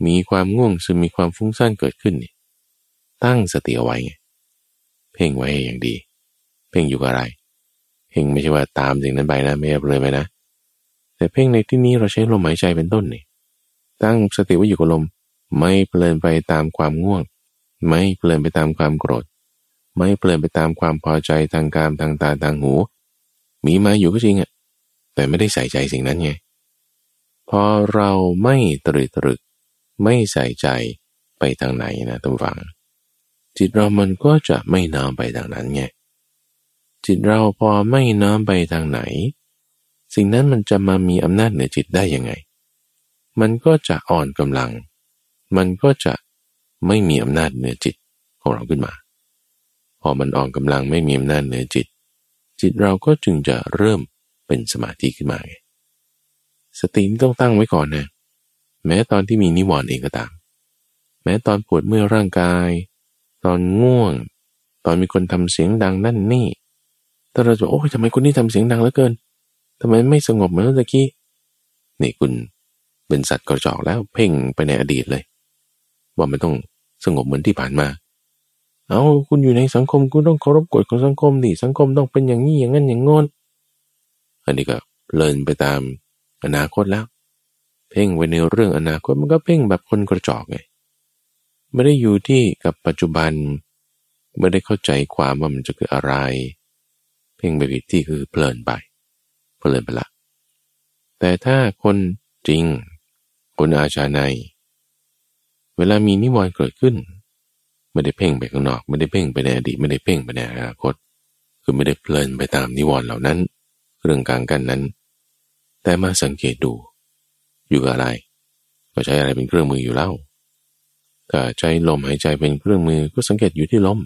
S1: มีความง่วงซึมมีความฟุ้งซ่านเกิดขึ้นนี่ตั้งสติเอาไว้ไงเพ่งไว้อย่างดี เพ่งอยู่กับอะไร เพ่งไม่ใช่ว่าตามสิ่งนั้นไปนะไม่เอาเลยไปนะ แต่เพ่งในที่นี้เราใช้ลมหายใจเป็นต้นนี่ตั้งสติไว้อยู่กับลมไม่เพลินไปตามความง่วง ไม่เพลินไปตามความโกรธ ไม่เพลินไปตามความพอใจทางการทางตาทางหู มีมาอยู่ก็จริงอะแต่ไม่ได้ใส่ใจสิ่งนั้นไง พอเราไม่ตรึกตรึก ไม่ใส่ใจไปทางไหนนะทุกฝัง จิตเรามันก็จะไม่น้อมไปทางนั้นไง จิตเราพอไม่น้อมไปทางไหน สิ่งนั้นมันจะมามีอำนาจเหนือจิตได้ยังไง มันก็จะอ่อนกำลัง มันก็จะ ไม่มีอำนาจเหนือจิตของเราขึ้นมา พอมันอ่อนกำลังไม่มีอำนาจเหนือจิต จิตเราก็จึงจะเริ่มเป็นสมาธิขึ้นมาไงสตินี่ต้องตั้งไว้ก่อนนะแม้ตอนที่มีนิวรณ์เองก็ตาม แม้ตอนปวดเมื่อร่างกาย ตอนง่วง ตอนมีคนทำเสียงดังนั่นนี่แต่เราจะโอ้ยทำไมคนนี้ทำเสียงดังเหลือเกินทำไมไม่สงบเหมือนเมื่อกี้นี่คุณเป็นสัตว์กระจอกแล้วเพ่งไปในอดีตเลย ว่ามันต้องสงบเหมือนที่ผ่านมา เอาคุณอยู่ในสังคมคุณต้องเคารพกฎของสังคมดิสังคมต้องเป็นอย่างนี้อย่างนั้นอย่างงอนอันนี้ก็เลินไปตามอนาคตแล้ว เพ่งไว้ในเรื่องอนาคตมันก็เพ่งแบบคนกระจอกไงไม่ได้อยู่ที่กับปัจจุบัน ไม่ได้เข้าใจความว่ามันจะเกิดอะไร เพ่งไปผิดที่คือเพลินไปเพลินไปละแต่ถ้าคนจริง คนอาชาใน เวลามีนิวรณ์เกิดขึ้น ไม่ได้เพ่งไปข้างนอก ไม่ได้เพ่งไปในอดีตไม่ได้เพ่งไปในอนาคต คือไม่ได้เพลินไปตามนิวรณ์เหล่านั้น เรื่องกลางกันนั้น แต่มาสังเกตดู อยู่กับอะไรก็ใช้อะไรเป็นเครื่องมืออยู่แล้วถ้าใช้ลมหายใจเป็นเครื่องมือก็สังเกตอยู่ที่ลม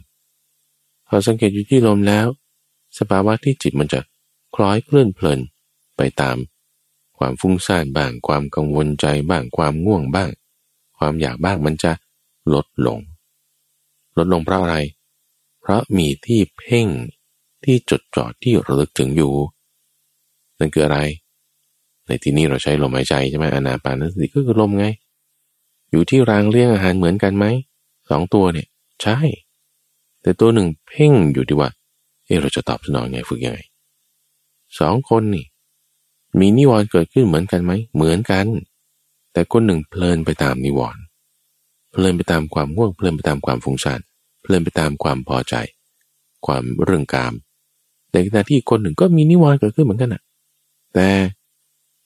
S1: พอสังเกตอยู่ที่ลมแล้ว สภาวะที่จิตมันจะคล้อยเคลื่อนเพลินไปตาม ความฟุ้งซ่านบ้าง ความกังวลใจบ้าง ความง่วงบ้าง ความอยากบ้างมันจะลดลง ลดลงเพราะอะไร เพราะมีที่เพ่งที่จดจ่อที่ระลึกถึงอยู่ นั่นคืออะไร ในที่นี้เราใช้ลมหายใจใช่ไหมอนาปานสติก็คือลมไง อยู่ที่รางเลี้ยงอาหารเหมือนกันไหมสองตัวเนี่ย ใช่ แต่ตัวหนึ่งเพ่งอยู่ที่ว่า เออเราจะตอบสนองไงฝึกยังไงสองคนนี่ มีนิวรณ์เกิดขึ้นเหมือนกันไหม เหมือนกัน แต่คนหนึ่งเพลินไปตามนิวรณ์เพลินไปตามความง่วงเพลินไปตามความฟุ้งซ่านเพลินไปตามความพอใจ ความเรื่องกามในขณะที่คนหนึ่งก็มีนิวรณ์เกิดขึ้นเหมือนกันนะแต่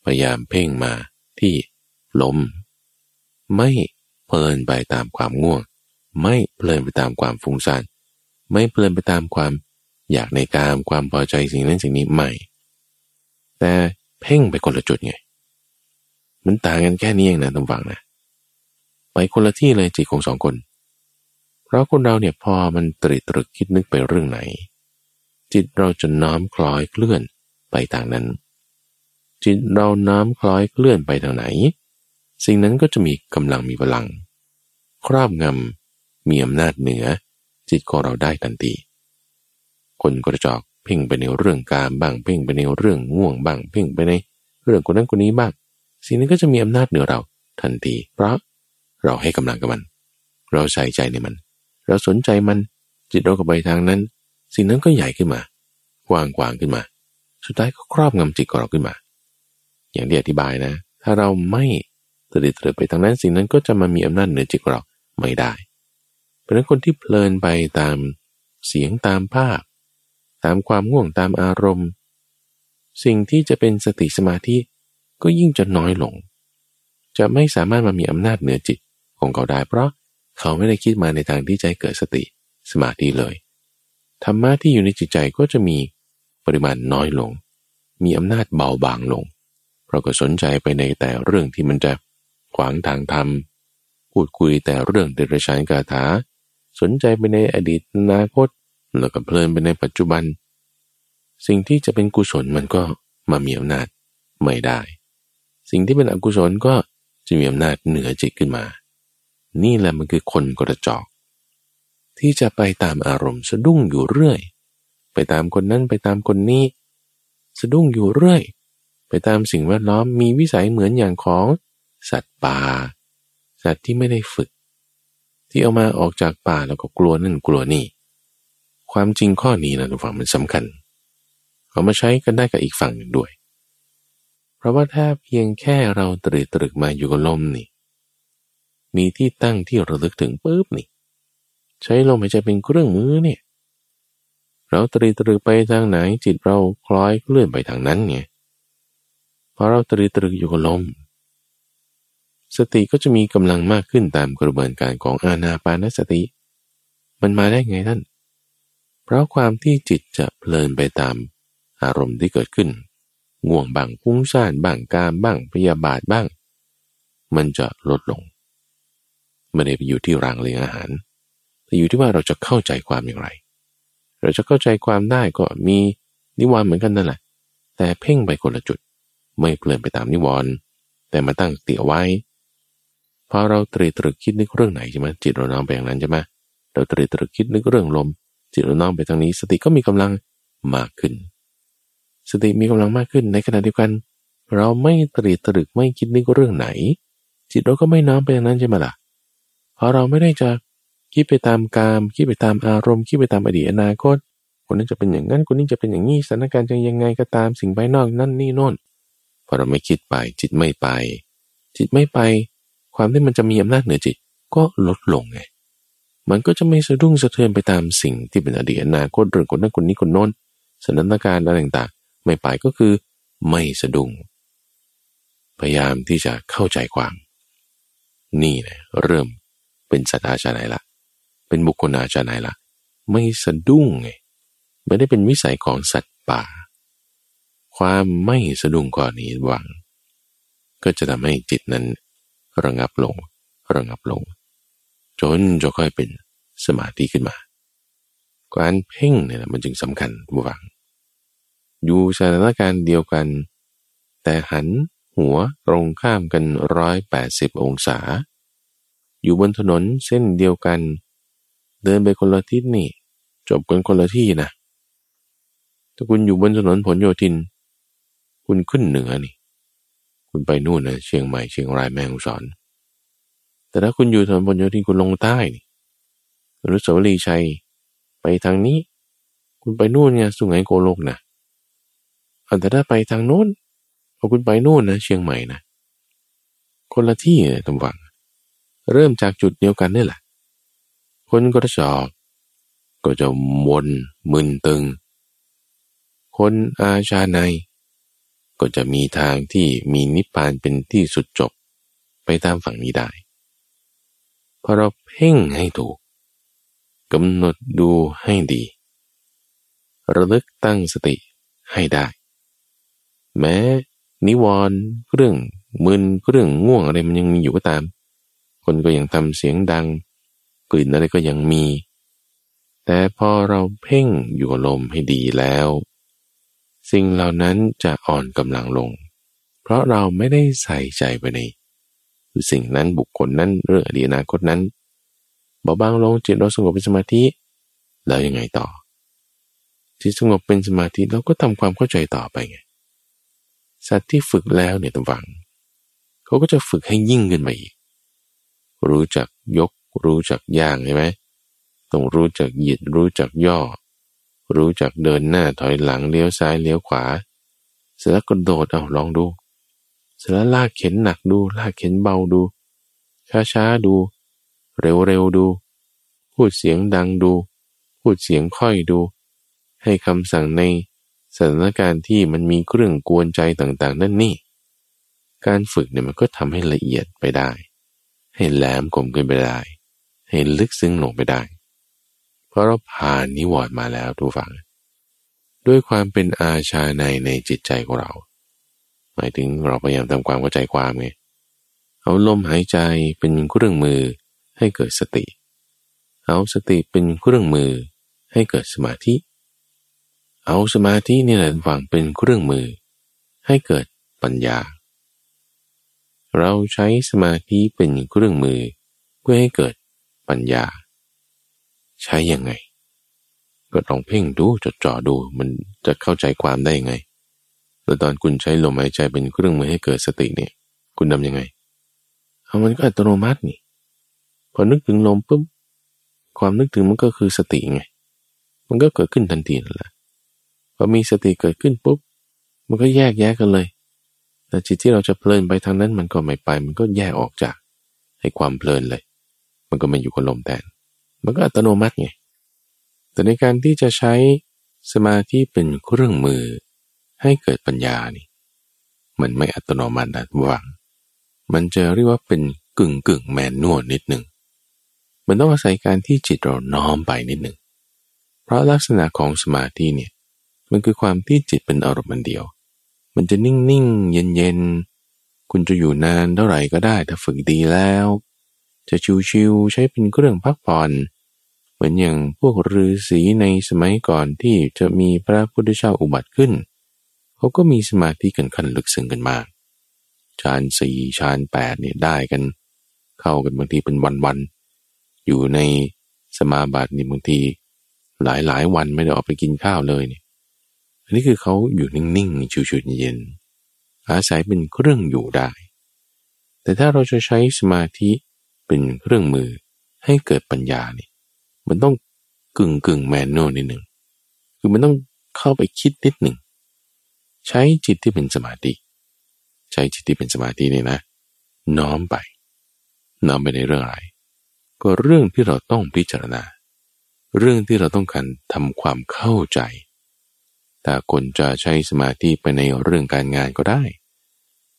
S1: พยายามเพ่งมาที่ลมไม่เพลินไปตามความง่วง ไม่เพลินไปตามความฟุ้งซ่านไม่เพลินไปตามความอยากในการความพอใจสิ่งนั้นสิ่งนี้ไม่ แต่เพ่งไปคนละจุดไง มันต่างกันแค่นี้เองนะทุกฝังนะไปคนละที่เลยจิตของสองคน เพราะคนเราเนี่ยพอมันตรีตรึกคิดนึกไปเรื่องไหน จิตเราจะน้อมคล้อยเคลื่อนไปทางนั้น จิตเราน้อมคล้อยเคลื่อนไปทางไหน สิ่งนั้นก็จะมีกำลังมีพลัง ครอบงำมีอำนาจเหนือ จิตของเราได้ทันที คนกระจอกเพ่งไปในเรื่องการบ้างเพ่งไปในเรื่องง่วงบ้างเพ่งไปในเรื่องคนนั้นคนนี้บ้าง สิ่งนี้ก็จะมีอำนาจเหนือเราทันทีเพราะเราให้กำลังกับมัน เราใส่ใจในมัน เราสนใจมันจิตเรากับไปทางนั้น สิ่งนั้นก็ใหญ่ขึ้นมากว้างกว้างขึ้นมา สุดท้ายก็ครอบงำจิตของเราขึ้นมา อย่างที่อธิบายนะ ถ้าเราไม่ตระดิตรไปทางนั้นสิ่งนั้นก็จะมามีอำนาจเหนือจิตของเราไม่ได้ เพราะนั้นคนที่เพลินไปตามเสียงตามภาพ ตามความง่วงตามอารมณ์ สิ่งที่จะเป็นสติสมาธิ ก็ยิ่งจะน้อยลง จะไม่สามารถมามีอำนาจเหนือจิตของเขาได้ เพราะเขาไม่ได้คิดมาในทางที่จะเกิดสติสมาธิเลยธรรมะที่อยู่ในจิตใจก็จะมีปริมาณน้อยลง มีอำนาจเบาบางลง เพราะก็สนใจไปในแต่เรื่องที่มันจะขวางทางธรรม พูดคุยแต่เรื่องเดรัจฉานกาถา สนใจไปในอดีตอนาคตแล้วก็เพลินไปในปัจจุบัน สิ่งที่จะเป็นกุศลมันก็มามีอำนาจไม่ได้ สิ่งที่เป็นอกุศลก็จะมีอำนาจเหนือจิตขึ้นมา นี่แหละมันคือคนกระจอก ที่จะไปตามอารมณ์สะดุ้งอยู่เรื่อย ไปตามคนนั้นไปตามคนนี้ สะดุ้งอยู่เรื่อย ไปตามสิ่งแวดล้อมมีวิสัยเหมือนอย่างของสัตว์ป่า สัตว์ที่ไม่ได้ฝึก ที่เอามาออกจากป่าแล้วก็กลัวนั่นกลัวนี่ ความจริงข้อนี้นะทุกฝั่งมันสำคัญเอามาใช้กันได้กับอีกฝั่งหนึ่งด้วย ราะว่าถ้าเพียงแค่เราตรึกตรึกมาอยู่กับลมนี่ มีที่ตั้งที่ระลึกถึงปุ๊บนี่ ใช้ลมหายใจเป็นเครื่องมือเนี่ย เราตรึกตรึกไปทางไหนจิตเราคล้อยเคลื่อนไปทางนั้นไงพอเราตรึกตรึกอยู่กับลม สติก็จะมีกำลังมากขึ้นตามกระบวนการของอาณาปานสติ มันมาได้ไงท่าน เพราะความที่จิตจะเพลินไปตามอารมณ์ที่เกิดขึ้น ง่วงบ้างฟุ้งซ่านบ้างกามบ้างพยาบาทบ้าง มันจะลดลงไม่ได้ไปอยู่ที่รางเลี้ยงอาหาร แต่อยู่ที่ว่าเราจะเข้าใจความอย่างไร เราจะเข้าใจความได้ก็มีนิวรณ์เหมือนกันนั่นแหละ แต่เพ่งไปคนละจุด ไม่เพลินไปตามนิวรณ์แต่มาตั้งเตี่ยไว้พอเราตรีตรึกคิดนึกเรื่องไหนใช่ไหมจิตเราน้อมไปอย่างนั้นใช่ไหมเราตรีตรึกคิดนึกเรื่องลม จิตเราน้อมไปทางนี้ สติก็มีกำลังมากขึ้น สติมีกำลังมากขึ้นในขณะเดียวกัน เราไม่ตรีตรึกไม่คิดนึกเรื่องไหน จิตเราก็ไม่น้อมไปทางนั้นใช่ไหมล่ะเพราะเราไม่ได้จะคิดไปตามกามคิดไปตามอารมณ์คิดไปตามอดีตอนาคตคนนั้นจะเป็นอย่างนั้นคนนี้จะเป็นอย่างนี้สถานการณ์จะยังไงก็ตามสิ่งภายนอกนั่นนี่โน่นพอเราไม่คิดไปจิตไม่ไป จิตไม่ไป ความที่มันจะมีอำนาจเหนือจิตก็ลดลงไงมันก็จะไม่สะดุ้งสะเทือนไปตามสิ่งที่เป็นอดีตอนาคตเรื่องคนนั้นคนนี้คนโน้นสถานการณ์อะไรต่างๆ ไม่ไปก็คือไม่สะดุ้งพยายามที่จะเข้าใจความ นี่นะเริ่มเป็นสัตว์อาชาไหนละเป็นบุคคลอาชาไหนละไม่สะดุ้งไงไม่ได้เป็นวิสัยของสัตว์ป่า ความไม่สะดุ้งก่อนนี้หวัง ก็จะทำให้จิตนั้นระงับลงระงับลง จนจะค่อยเป็นสมาธิขึ้นมา การเพ่งเนี่ยมันจึงสำคัญบุฟัง อยู่สถานการณ์เดียวกัน แต่หันหัวตรงข้ามกันร้อยแปดสิบองศา อยู่บนถนนเส้นเดียวกัน เดินไปคนละทิศนี่ จบกันคนละที่นะ ถ้าคุณอยู่บนถนนผลโยธิน คุณขึ้นเหนือนี่ คุณไปนู่นนะเชียงใหม่เชียงรายแม่ฮ่องสอน แต่ถ้าคุณอยู่ถนนพหลโยธินคุณลงใต้อนุสวรีชัย ไปทางนี้ คุณไปนู่นไงสุไหงโกโลกนะ แต่ถ้าไปทางโน้นพอคุณไปโน่นนะเชียงใหม่นะคนละที่เลยตำวัง เริ่มจากจุดเดียวกันนี่แหละ คนก็จะชอบก็จะวนมึนตึง คนอาชาใน ก็จะมีทางที่มีนิพพานเป็นที่สุดจบไปตามฝั่งนี้ได้พอเราเพ่งให้ถูกกำหนดดูให้ดี ระลึกตั้งสติให้ได้ แม้นิวรณ์เรื่องมึนเรื่องง่วงอะไรมันยังมีอยู่ก็ตาม คนก็ยังทำเสียงดัง กลิ่นอะไรก็ยังมี แต่พอเราเพ่งอยู่ลมให้ดีแล้ว สิ่งเหล่านั้นจะอ่อนกำลังลง เพราะเราไม่ได้ใส่ใจไปในสิ่งนั้นบุคคลนั้นเรื่องอดีตอนาคตนั้นเบาบางลงจิตเราสงบเป็นสมาธิ แล้วยังไงต่อจิตสงบเป็นสมาธิเราก็ทำความเข้าใจต่อไปไง สัตว์ที่ฝึกแล้วเนี่ยต้องฟัง เขาก็จะฝึกให้ยิ่งขึ้นไปอีก รู้จักยก รู้จักย่างใช่ไหมต้องรู้จักหยิดรู้จักย่อ รู้จักเดินหน้าถอยหลังเลี้ยวซ้ายเลี้ยวขวา เสร็จแล้วก็โดดเอาลองดู เสร็จแล้วลากเข็นหนักดู ลากเข็นเบาดู ช้าๆดู เร็วๆดู พูดเสียงดังดู พูดเสียงค่อยดู ให้คำสั่งใน สถานการณ์ที่มันมีเครื่องกวนใจต่างๆ นั่นนี่ การฝึกเนี่ยมันก็ทำให้ละเอียดไปได้ ให้แหลมคมขึ้นไปได้ ให้ลึกซึ้งลงไปได้ เพราะเราผ่านนิวรณ์มาแล้วทุกฝัง ด้วยความเป็นอาชาในในจิตใจของเรา หมายถึงเราพยายามทำความเข้าใจความไงเอาลมหายใจเป็นเครื่องมือให้เกิดสติ เอาสติเป็นเครื่องมือให้เกิดสมาธิเเอาสมาธินี่แหละฝังเป็นเครื่องมือ ให้เกิดปัญญา เราใช้สมาธิเป็นเครื่องมือ เพื่อให้เกิดปัญญา ใช้ยังไง ก็ต้องเพ่งดูจดจ่อดูมันจะเข้าใจความได้ยังไงแล้วตอนคุณใช้ลมหายใจเป็นเครื่องมือให้เกิดสติเนี่ย คุณทำยังไงเอามันก็อัตโนมัตินี่พอนึกถึงลมปุ๊บความนึกถึงมันก็คือสติไง มันก็เกิดขึ้นทันทีนั่นแหละ พอมีสติเกิดขึ้นปุ๊บ มันก็แยกแยกกันเลย แต่จิตที่เราจะเพลินไปทางนั้นมันก็ไม่ไป มันก็แยกออกจากให้ความเพลินเลย มันก็มาอยู่กับลมแทน มันก็อัตโนมัติไง แต่ในการที่จะใช้สมาธิเป็นเครื่องมือให้เกิดปัญญานี่ มันไม่อัตโนมัตินะหวัง มันจะเรียกว่าเป็นกึ่งกึ่งแมนนวดนิดหนึ่ง มันต้องอาศัยการที่จิตเราน้อมไปนิดหนึ่ง เพราะลักษณะของสมาธิเนี่ย มันคือความที่จิตเป็นอารมณ์มันเดียว มันจะนิ่งนิ่งเย็นเย็นคุณจะอยู่นานเท่าไหร่ก็ได้ถ้าฝึกดีแล้ว จะชิวๆใช้เป็นเครื่องพักผ่อน เหมือนอย่างพวกฤาษีในสมัยก่อนที่จะมีพระพุทธเจ้าอุบัติขึ้น เขาก็มีสมาธิกันขั้นลึกซึ้งกันมากฌานสี่ฌานแปดเนี่ยได้กัน เข้ากันบางทีเป็นวันๆ อยู่ในสมาบัตินี่บางทีหลายๆวันไม่ได้ออกไปกินข้าวเลยเนี่ย อันนี้คือเขาอยู่นิ่งๆชิวๆเย็นอาศัยเป็นเครื่องอยู่ได้ แต่ถ้าเราจะใช้สมาธิเป็นเครื่องมือให้เกิดปัญญานี่มันต้องกึ่งกึ่งแมนนวลนิดหนึ่งคือมันต้องเข้าไปคิดนิดหนึ่งใช้จิตที่เป็นสมาธิ ใช้จิตที่เป็นสมาธินี่นะ น้อมไป น้อมไปในเรื่องอะไร ก็เรื่องที่เราต้องพิจารณา เรื่องที่เราต้องการทำความเข้าใจ ถ้าคนจะใช้สมาธิไปในเรื่องการงานก็ได้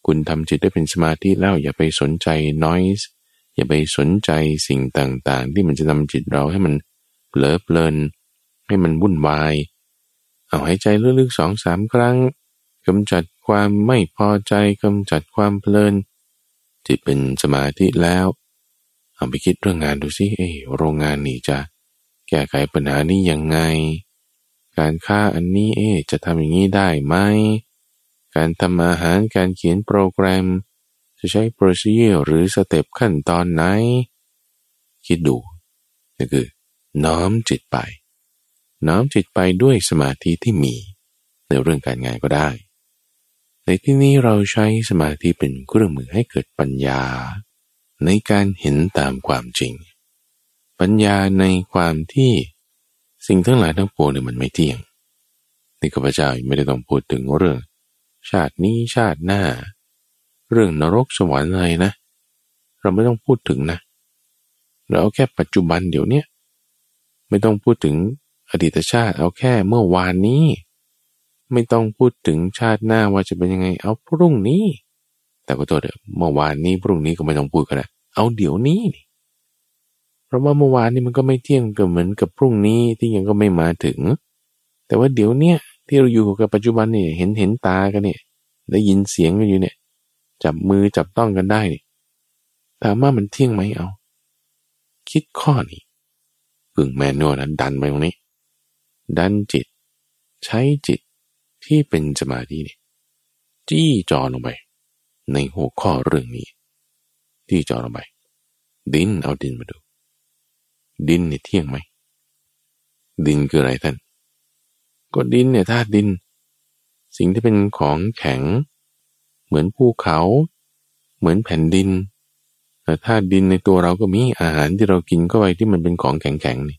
S1: คุณทำจิตได้เป็นสมาธิแล้วอย่าไปสนใจนอยส์อย่าไปสนใจสิ่งต่างๆ ที่มันจะทำจิตเราให้มันเผลอเพลิน ให้มันวุ่นวาย เอาหายใจลึกๆสองสามครั้งกำจัดความไม่พอใจกำจัดความเพลินจิตเป็นสมาธิแล้ว เอาไปคิดเรื่องงานดูสิเอโรงงานนี่จะแก้ไขปัญหานี้ยังไง การฆ่าอันนี้เอ๊จะทำอย่างนี้ได้ไหม การทำอาหารการเขียนโปรแกรม จะใช้ procedure หรือ step ขั้นตอนไหน คิดดูนี่คือ น้อมจิตไป น้อมจิตไปด้วยสมาธิที่มี ในเรื่องการงานก็ได้ ในที่นี้เราใช้สมาธิเป็นเครื่องมือให้เกิดปัญญา ในการเห็นตามความจริง ปัญญาในความที่ สิ่งทั้งหลายทั้งปวงเนี่ยมันไม่เที่ยง นี่ข้าพเจ้าไม่ได้ต้องพูดถึงเรื่อง ชาตินี้ชาติหน้า เรื่องนรกสวรรค์อะไรนะ เราไม่ต้องพูดถึงนะ เราเอาแค่ปัจจุบันเดี๋ยวนี้ไม่ต้องพูดถึงอดีตชาติเอาแค่เมื่อวานนี้ ไม่ต้องพูดถึงชาติหน้าว่าจะเป็นยังไง เอาพรุ่งนี้ แต่ก็ตัวเดิมเมื่อวานนี้พรุ่งนี้ก็ไม่ต้องพูดกันนะเอาเดี๋ยวนี้นี่ เพราะว่าเมื่อวานนี้มันก็ไม่เที่ยงก็เหมือนกับพรุ่งนี้ที่ยังก็ไม่มาถึง แต่ว่าเดี๋ยวเนี้ยที่เราอยู่กับปัจจุบันเนี่ยเห็นเห็นตากันเนี่ย ได้ยินเสียงกันอยู่เนี่ย จับมือจับต้องกันได้เนี่ยถามว่ามันเที่ยงไหมเอา คิดข้อนี้ฝึ่งแมนนวลนะดันไปตรงนี้ ดันจิต ใช้จิตที่เป็นสมาธินี่จี้จอลงไป ในหัวข้อเรื่องนี้จี้จอลงไป ดินเอาดินมาดู ดินเนี่ยเที่ยงไหม ดินคืออะไรท่าน ก็ดินเนี่ยธาตุดิน สิ่งที่เป็นของแข็ง เหมือนภูเขา เหมือนแผ่นดินแต่ธาตุดินในตัวเราก็มีอาหารที่เรากินเข้าไปที่มันเป็นของแข็งๆนี่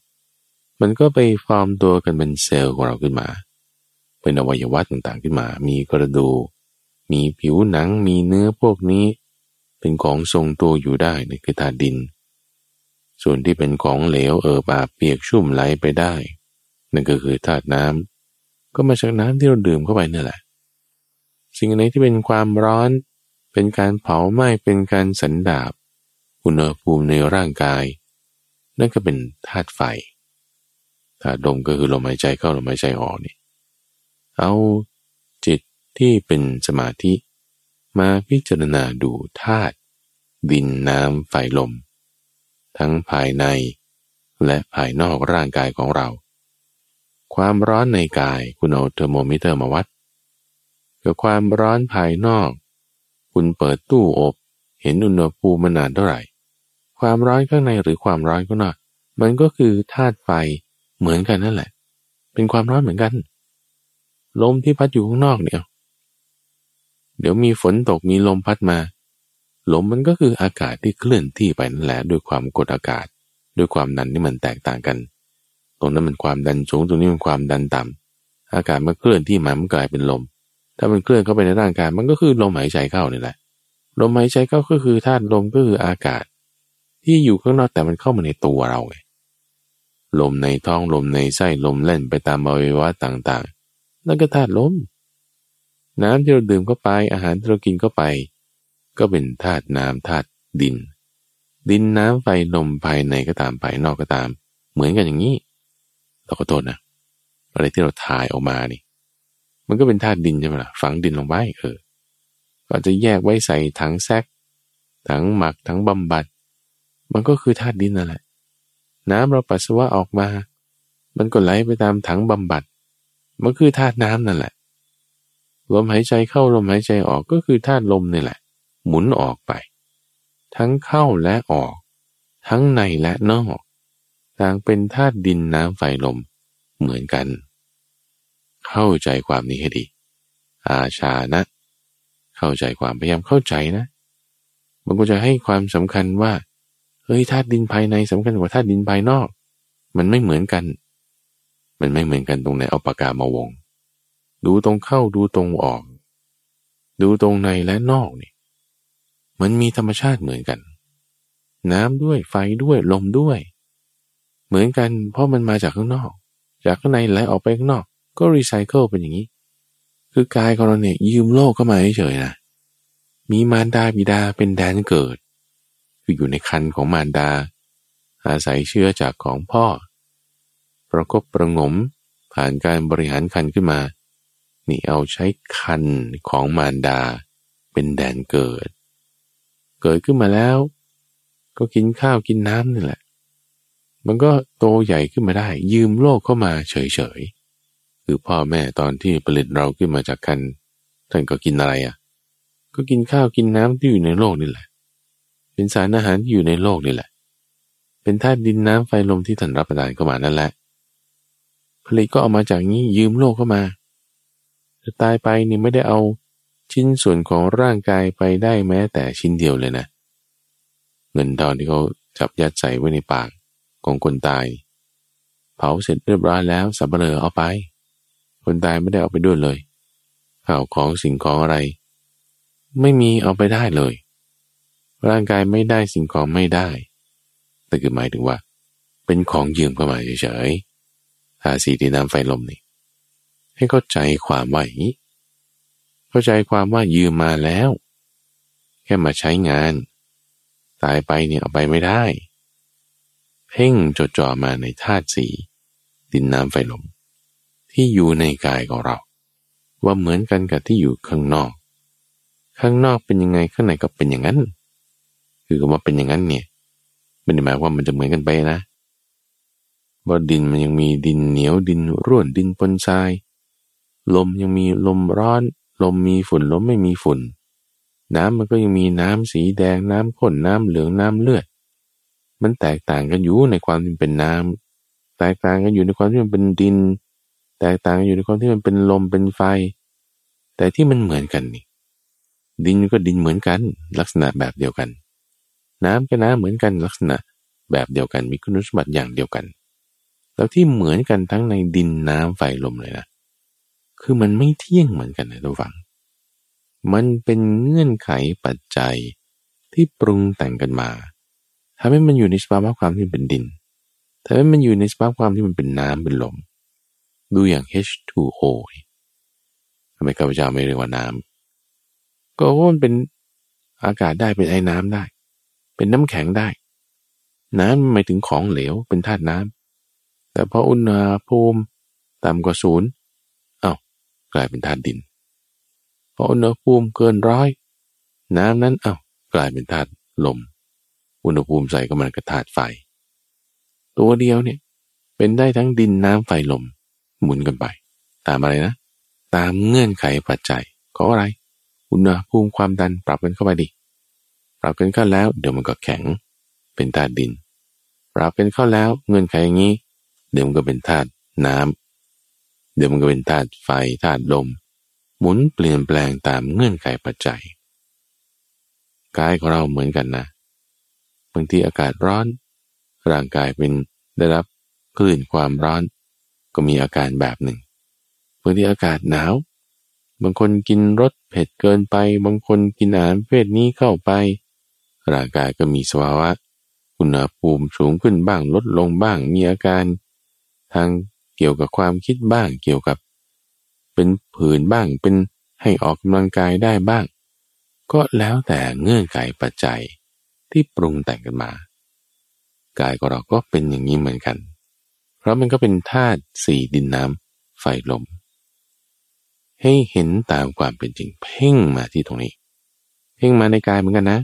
S1: มันก็ไปฟอร์มตัวกันเป็นเซลล์ของเราขึ้นมา เป็นอวัยวะต่างๆขึ้นมา มีกระดูก มีผิวหนัง มีเนื้อพวกนี้ เป็นของทรงตัวอยู่ได้นี่คือธาตุดิน ส่วนที่เป็นของเหลวเออบาเปียกชุ่มไหลไปได้ นั่นก็คือธาตุน้ำก็มาจากน้ำที่เราดื่มเข้าไปนี่แหละ สิ่งไหนที่เป็นความร้อน เป็นการเผาไหม้เป็นการสันดาบอุณหภูมิในร่างกาย นั่นก็เป็นธาตุไฟธาตุลมก็คือลมหายใจเข้าลมหายใจออกนี่เอาจิตที่เป็นสมาธิ มาพิจารณาดูธาตุดินน้ำไฟลม ทั้งภายใน และภายนอกร่างกายของเรา ความร้อนในกายคุณเอาเทอร์โมมิเตอร์มาวัดกับความร้อนภายนอก คุณเปิดตู้อบ เห็นอุณหภูมิมันนานเท่าไหร่ ความร้อนข้างในหรือความร้อนข้างนอกมันก็คือธาตุไฟเหมือนกันนั่นแหละ เป็นความร้อนเหมือนกัน ลมที่พัดอยู่ข้างนอกเนี่ย เดี๋ยวมีฝนตกมีลมพัดมา ลมมันก็คืออากาศที่เคลื่อนที่ไปนั่นแหละด้วยความกดอากาศ ด้วยความดันที่มันแตกต่างกัน ตรงนั้นมันความดันสูงตรงนี้มันความดันต่ำอากาศมันเคลื่อนที่มามันกลายเป็นลม ถ้ามันเคลื่อนเข้าไปในร่างกายมันก็คือลมหายใจเข้านี่แหละลมหายใจเข้าก็คือธาตุลมก็คืออากาศ ที่อยู่ข้างนอกแต่มันเข้ามาในตัวเราไงลมในท้องลมในไส้ลมเล่นไปตามอวัยวะต่างๆ นั่นก็ธาตุลม น้ำที่เราดื่มเข้าไปอาหารที่เรากินเข้าไป ก็เป็นธาตุน้ำธาตุดิน ดินน้ำไฟลมภายในก็ตามภายนอกก็ตาม เหมือนกันอย่างนี้ เราก็โทษนะอะไรที่เราถ่ายออกมานี่ มันก็เป็นธาตุดินใช่ไหมล่ะฝังดินลงไปเออก็จะแยกไว้ใส่ถังแซกถังหมักถังบำบัด มันก็คือธาตุดินนั่นแหละ น้ำเราปัสสาวะออกมา มันก็ไหลไปตามถังบำบัด มันคือธาตุน้ำนั่นแหละลมหายใจเข้าลมหายใจออกก็คือธาตุลมนี่แหละ หมุนออกไป ทั้งเข้าและออก ทั้งในและนอกต่างเป็นธาตุดินน้ำไฟลมเหมือนกัน เข้าใจความนี้ให้ดี อาชานะ เข้าใจความพยายามเข้าใจนะ มันก็จะให้ความสำคัญว่าเฮ้ยธาตุดินภายในสำคัญกว่าธาตุดินภายนอก มันไม่เหมือนกัน มันไม่เหมือนกันตรงไหนเอาปากกามาวง ดูตรงเข้าดูตรงออก ดูตรงในและนอกนี่ มันมีธรรมชาติเหมือนกัน น้ำด้วยไฟด้วยลมด้วย เหมือนกันเพราะมันมาจากข้างนอก จากข้างในไหลออกไปข้างนอก ก็รีไซเคิลเป็นอย่างนี้ คือกายของเราเนี่ยยืมโลกเข้ามาเฉยๆนะมีมารดาบิดาเป็นแดนเกิด คืออยู่ในคันของมารดา อาศัยเชื้อจากของพ่อ ประกบประงมผ่านการบริหารคันขึ้นมา นี่เอาใช้คันของมารดาเป็นแดนเกิด กิดขึ้นมาแล้ว ก็กินข้าวกินน้ำนี่แหละ มันก็โตใหญ่ขึ้นมาได้ ยืมโลกเข้ามาเฉยๆคือพ่อแม่ตอนที่ผลิตเราขึ้นมาจากคันท่านก็กินอะไรอะ่ะ ก็กินข้าวกินน้ำที่อยู่ในโลกนี่แหละ เป็นสารอาหารที่อยู่ในโลกนี่แหละ เป็นธาตุดินน้ำไฟลมที่ท่านรับประทานเข้ามานั่นแหละ ผลิตก็เอามาจากนี้ยืมโลกเข้ามาจะตายไปนี่ไม่ได้เอา ชิ้นส่วนของร่างกายไปได้แม้แต่ชิ้นเดียวเลยนะ เงินทองที่เขาจับยัดใส่ไว้ในปากของคนตาย เผาเสร็จเรียบร้อยแล้วสับเปลือเอาไป คนตายไม่ได้เอาไปด้วยเลยข่าวของสิ่งของอะไร ไม่มีเอาไปได้เลย ร่างกายไม่ได้สิ่งของไม่ได้ แต่คือหมายถึงว่า เป็นของยืมเข้ามาเฉยๆทาสีดินน้ำไฟลมนี่ให้เข้าใจความว่าอย่างนี้ เข้าใจความว่ายืมมาแล้ว แค่มาใช้งาน ตายไปเนี่ยเอาไปไม่ได้ เพ่งจดจ่อมาในธาตุสีดินน้ำไฟลม ที่อยู่ในกายของเรา ว่าเหมือนกันกับที่อยู่ข้างนอก ข้างนอกเป็นยังไงข้างในก็เป็นอย่างนั้น คือว่าเป็นอย่างนั้นเนี่ยไม่ได้หมายว่ามันจะเหมือนกันไปนะว่าดินมันยังมีดินเหนียวดินร่วนดินปนทราย ลมยังมีลมร้อน ลมมีฝุ่นลมไม่มีฝุ่น น้ำมันก็ยังมีน้ำสีแดงน้ำข้นน้ำเหลืองน้ำเลือด มันแตกต่างกันอยู่ในความที่เป็นน้ำแตกต่างกันอยู่ในความที่มันเป็นดิน แตกต่างกันอยู่ในความที่มันเป็นลมเป็นไฟ แต่ที่มันเหมือนกันนี่ ดินก็ดินเหมือนกัน ลักษณะแบบเดียวกัน น้ำก็น้ำเหมือนกันลักษณะแบบเดียวกันมีคุณสมบัติอย่างเดียวกัน แล้วที่เหมือนกันทั้งในดินน้ำไฟลมเลยนะ คือมันไม่เที่ยงเหมือนกันนะทุกฝัง มันเป็นเงื่อนไขปัจจัยที่ปรุงแต่งกันมาทำให้มันอยู่ในสภาวะความที่เป็นดินทำให้มันอยู่ในสภาพความที่มันเป็นน้ำเป็นลม ดูอย่าง H2O ทำไมข้าพเจ้าไม่เรียกว่าน้ำก็ว่ามันเป็นอากาศได้เป็นไอ้น้ำได้ เป็นน้ำแข็งได้ น้ำหมายถึงของเหลวเป็นธาตุน้ำแต่พออุณหภูมิต่ำกว่าศูนย์ กลายเป็นธาตุดินพออุณหภูมิเกินร้อยน้ำนั้นอา้าวกลายเป็นธาตุลม อุณหภูมิใส่ก็มันกระธาตุไฟ ตัวเดียวเนี่ยเป็นได้ทั้งดินน้ำไฟลม หมุนกันไป ตามอะไรนะ ตามเงื่อนไขปัจจัยของอะไร อุณหภูมิความดันปรับกันเข้าไปดิปรับกันเข้าแล้ว เดี๋ยวมันก็แข็ง เป็นธาตุดิน ปรับกันเข้าแล้วเงื่อนไขอย่างนี้ เดี๋ยวมันก็เป็นธาตุน้ำ เดี๋ยวมันก็เป็นธาตุไฟธาตุลม หมุนเปลี่ยนแปลงตามเงื่อนไขปัจจัยกายของเราเหมือนกันนะ บางทีอากาศร้อน ร่างกายเป็นได้รับคลื่นความร้อน ก็มีอาการแบบหนึ่งบางทีอากาศหนาว บางคนกินรสเผ็ดเกินไป บางคนกินอาหารเพศนี้เข้าไป ร่างกายก็มีสภาวะอุณหภูมิสูงขึ้นบ้างลดลงบ้างมีอาการ ทาง เกี่ยวกับความคิดบ้างเกี่ยวกับ เป็นผื่นบ้างเป็นให้ออกกำลังกายได้บ้าง ก็แล้วแต่เงื่อนไขปัจจัยที่ปรุงแต่งกันมา กายของเราก็เป็นอย่างนี้เหมือนกัน เพราะมันก็เป็นธาตุสี่ดินน้ำไฟลม ให้เห็นตามความเป็นจริงเพ่งมาที่ตรงนี้ เพ่งมาในกายเหมือนกันนะ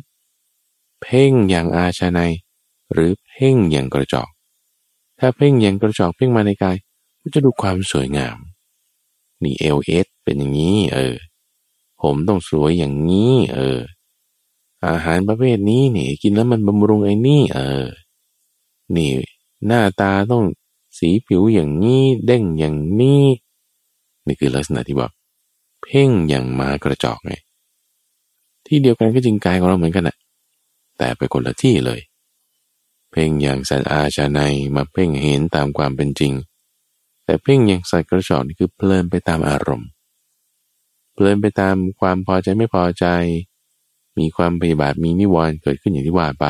S1: เพ่งอย่างอาชาในหรือเพ่งอย่างกระจอก ถ้าเพ่งอย่างกระจอกเพ่งมาในกาย ก็จะดูความสวยงาม นี่เอลเอสเป็นอย่างนี้ เออ ผมต้องสวยอย่างนี้ เออ อาหารประเภทนี้นี่กินแล้วมันบำรุงไอ้นี่ เออ นี่หน้าตาต้องสีผิวอย่างนี้เด้งอย่างนี้นี่คือลักษณะที่บอกเพ่งอย่างมากระจอกไงที่เดียวกันก็จริงกายของเราเหมือนกันแหละแต่ไปคนละที่เลย เพ่งอย่างสัตว์อาชาในมาเพ่งเห็นตามความเป็นจริง แต่เพ่งอย่างสัตว์กระจอกนี่คือเพลินไปตามอารมณ์ เพลินไปตามความพอใจไม่พอใจ มีความพยาบาทมีนิวรณ์เกิดขึ้นอย่างที่ว่าไป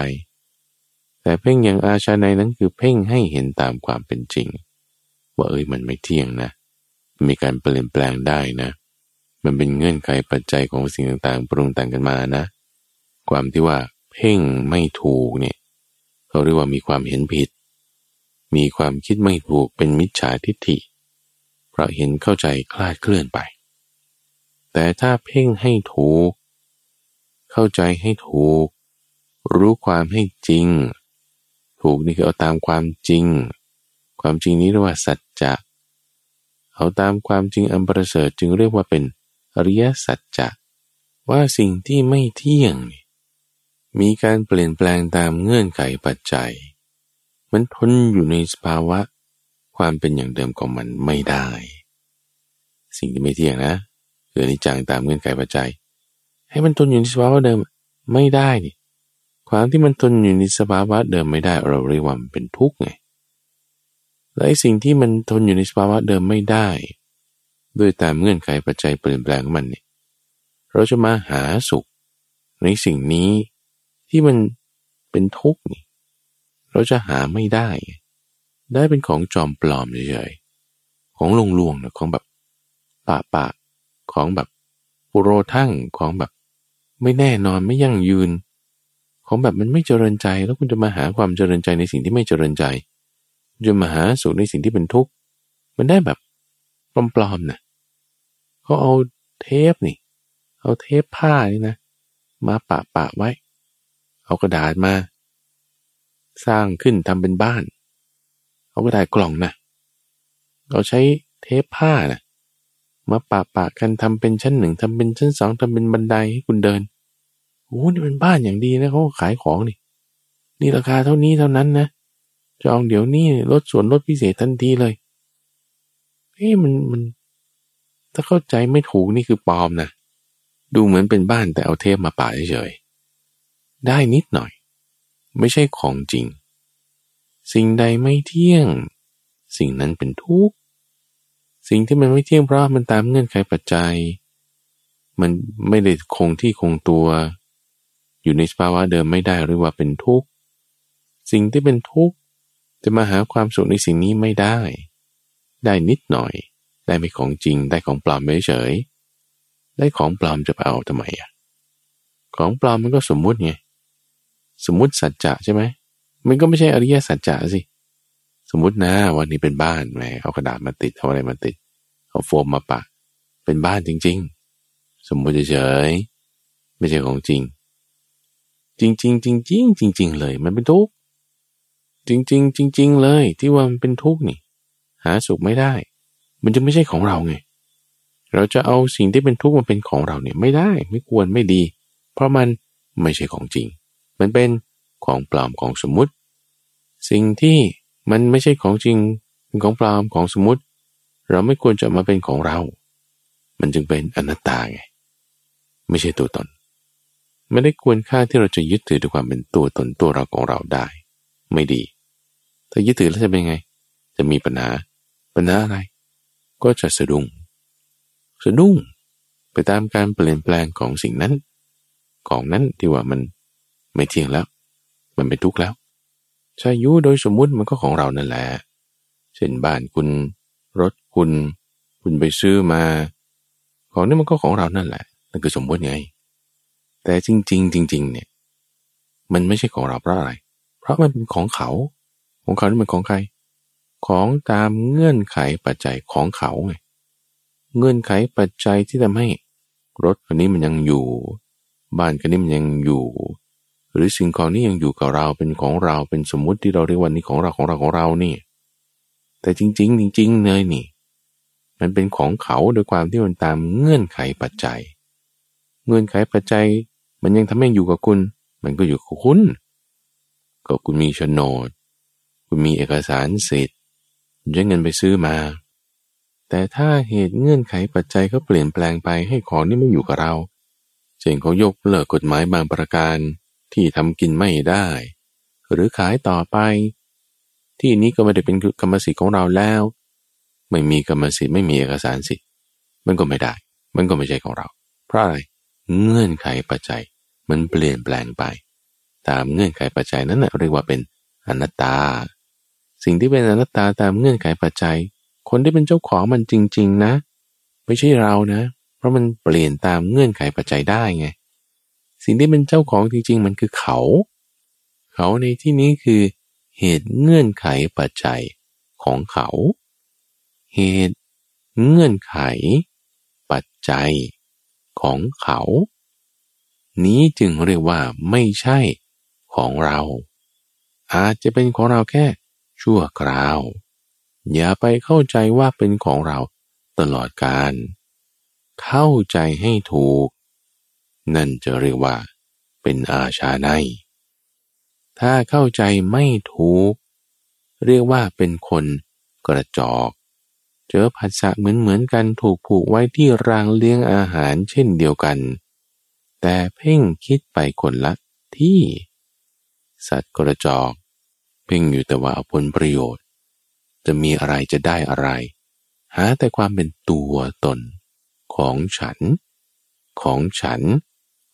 S1: แต่เพ่งอย่างอาชาในนั้นคือเพ่งให้เห็นตามความเป็นจริง ว่าเอ้ยมันไม่เที่ยงนะ มีการเปลี่ยนแปลงได้นะ มันเป็นเงื่อนไขปัจจัยของสิ่งต่างๆ ปรุงแต่งกันมานะ ความที่ว่าเพ่งไม่ถูกเนี่ยเขาเรียกว่ามีความเห็นผิด มีความคิดไม่ถูกเป็นมิจฉาทิฏฐิ เพราะเห็นเข้าใจคลาดเคลื่อนไป แต่ถ้าเพ่งให้ถูก เข้าใจให้ถูก รู้ความให้จริง ถูกนี่คือเอาตามความจริง ความจริงนี้เรียกว่าสัจจะเอาตามความจริงอันประเสริฐจึงเรียกว่าเป็นอริยสัจจะว่าสิ่งที่ไม่เที่ยง มีการเปลี่ยนแปลงตามเงื่อนไขปัจจัย มันทนอยู่ในสภาวะความเป็นอย่างเดิมของมันไม่ได้ สิ่งที่ไม่เที่ยงนะคือนิจจังตามเงื่อนไขปัจจัย ให้มันทนอยู่ในสภาวะเดิมไม่ได้นี่ความที่มันทนอยู่ในสภาวะเดิมไม่ได้เราเรียกว่ามันเป็นทุกข์ไงและไอ้สิ่งที่มันทนอยู่ในสภาวะเดิมไม่ได้ ด้วยตามเงื่อนไขปัจจัยเปลี่ยนแปลงของมันเนี่ยเราจะมาหาสุขในสิ่งนี้ที่มันเป็นทุกข์นี่ เราจะหาไม่ได้ ได้เป็นของจอมปลอมเฉยๆของลงลวงนะของแบบปะปะของแบบปุโรทั้งของแบบ ไม่แน่นอนไม่ยั่งยืน ของแบบมันไม่เจริญใจ แล้วคุณจะมาหาความเจริญใจในสิ่งที่ไม่เจริญใจจะมาหาสุขในสิ่งที่เป็นทุกข์มันได้แบบปลอมๆนะเขาเอาเทปนี่ เอาเทปผ้านี่นะ มาปะปะไว้ เอากระดาษมา สร้างขึ้นทำเป็นบ้าน เอากระดาษกล่องนะเราใช้เทปผ้านะมาปะปะกันทำเป็นชั้นหนึ่งทำเป็นชั้นสองทำเป็นบันไดให้คุณเดินโอ้นี่เป็นบ้านอย่างดีนะเขาขายของนี่ นี่ราคาเท่านี้เท่านั้นนะจองเดี๋ยวนี้ลดส่วนลดพิเศษทันทีเลยเฮ้ยมันมัน ถ้าเข้าใจไม่ถูกนี่คือปลอมนะดูเหมือนเป็นบ้านแต่เอาเทปมาป่าเฉยได้นิดหน่อย ไม่ใช่ของจริง สิ่งใดไม่เที่ยง สิ่งนั้นเป็นทุกข์ สิ่งที่มันไม่เที่ยงเพราะมันตามเงื่อนไขปัจจัย มันไม่ได้คงที่คงตัว อยู่ในสภาวะเดิมไม่ได้หรือว่าเป็นทุกข์ สิ่งที่เป็นทุกข์จะมาหาความสุขในสิ่งนี้ไม่ได้ ได้นิดหน่อย ได้ไม่ของจริง ได้ของปลอมเฉย ได้ของปลอมจะไปเอาทำไมอะ ของปลอมมันก็สมมุติไง สมมติสัจจะใช่ไหมมันก็ไม่ใช่อริยสัจจะสิ สมมตินะวันนี้เป็นบ้านแหมเอากระดาษมาติดเอาอะไรมาติด เอาโฟมมาปะ เป็นบ้านจริง ๆ สมมุติเฉยไม่ใช่ของจริง จริงจริงจริงจริงจริงๆเลย มันเป็นทุกข์จริงๆจริงๆเลย ที่ว่ามันเป็นทุกข์นี่ หาสุขไม่ได้ มันจะไม่ใช่ของเราไงเราจะเอาสิ่งที่เป็นทุกข์มาเป็นของเราเนี่ยไม่ได้ ไม่ควรไม่ดี เพราะมันไม่ใช่ของจริง มันเป็นของปลอมของสมมุติ สิ่งที่มันไม่ใช่ของจริงเป็นของปลอมของสมมุติ เราไม่ควรจะมาเป็นของเรา มันจึงเป็นอนัตตาไง ไม่ใช่ตัวตน ไม่ได้ควรค่าที่เราจะยึดถือด้วยความเป็นตัวตนตัวเราของเราได้ ไม่ดี ถ้ายึดถือแล้วจะเป็นไง จะมีปัญหา ปัญหาอะไร ก็จะสะดุ้ง สะดุ้งไปตามการเปลี่ยนแปลงของสิ่งนั้น ของนั้นที่ว่ามัน ไม่เที่ยงแล้ว มันเป็นทุกข์แล้วชายุโดยสมมุติมันก็ของเรานั่นแหละ เช่นบ้านคุณ รถคุณ คุณไปซื้อมา ของนี้มันก็ของเรานั่นแหละ นั่นคือสมมติไง แต่จริง ๆ จริง ๆ เนี่ย มันไม่ใช่ของเราเพราะอะไร เพราะมันเป็นของเขา ของเขานี่มันของใคร ของตามเงื่อนไขปัจจัยของเขาไง เงื่อนไขปัจจัยที่ทำให้ รถคันนี้มันยังอยู่ บ้านคันนี้มันยังอยู่ หรือสิ่งของนี้ยังอยู่กับเราเป็นของเราเป็นสมมุติที่เราเรียกว่านี้ของเราของเราของเรานี่ แต่จริง ๆ จริง ๆ เลยนี่ มันเป็นของเขาโดยความที่มันตามเงื่อนไขปัจจัย เงื่อนไขปัจจัย มันยังทำให้อยู่กับคุณ มันก็อยู่กับคุณ ก็คุณมีโฉนด คุณมีเอกสารสิทธิ์ใช้เงินไปซื้อมา แต่ถ้าเหตุเงื่อนไขปัจจัยเขาเปลี่ยนแปลงไปให้ของนี่ไม่อยู่กับเราเช่นเขายกเลิกกฎหมายบางประการ ที่ทำกินไม่ได้ หรือขายต่อไป ที่นี้ก็ไม่ได้เป็นกรรมสิทธิ์ของเราแล้ว ไม่มีกรรมสิทธิ์ไม่มีเอกสารสิทธิ์มันก็ไม่ได้ มันก็ไม่ใช่ของเรา เพราะอะไรเงื่อนไขปัจจัย มันเปลี่ยนแปลงไป ตามเงื่อนไขปัจจัยนั้นนะเรียกว่าเป็นอนัตตา สิ่งที่เป็นอนัตตาตามเงื่อนไขปัจจัย คนที่เป็นเจ้าของมันจริง ๆ นะ ไม่ใช่เรานะ เพราะมันเปลี่ยนตามเงื่อนไขปัจจัยได้ไง สิ่งที่เป็นเจ้าของจริง ๆ มันคือเขา เขาในที่นี้คือเหตุเงื่อนไขปัจจัยของเขา เหตุเงื่อนไข ปัจจัยของเขา นี้จึงเรียกว่าไม่ใช่ของเรา อาจจะเป็นของเราแค่ชั่วคราว อย่าไปเข้าใจว่าเป็นของเราตลอดการ เข้าใจให้ถูก นั่นจะเรียกว่า เป็นอาชาใน ถ้าเข้าใจไม่ถูก เรียกว่าเป็นคนกระจอก เจอผัสสะเหมือนเหมือนกันถูกผูกไว้ที่รางเลี้ยงอาหารเช่นเดียวกัน แต่เพ่งคิดไปคนละที่ สัตว์กระจอก เพ่งอยู่แต่ว่าเอาผลประโยชน์ จะมีอะไรจะได้อะไร หาแต่ความเป็นตัวตนของฉัน ของฉัน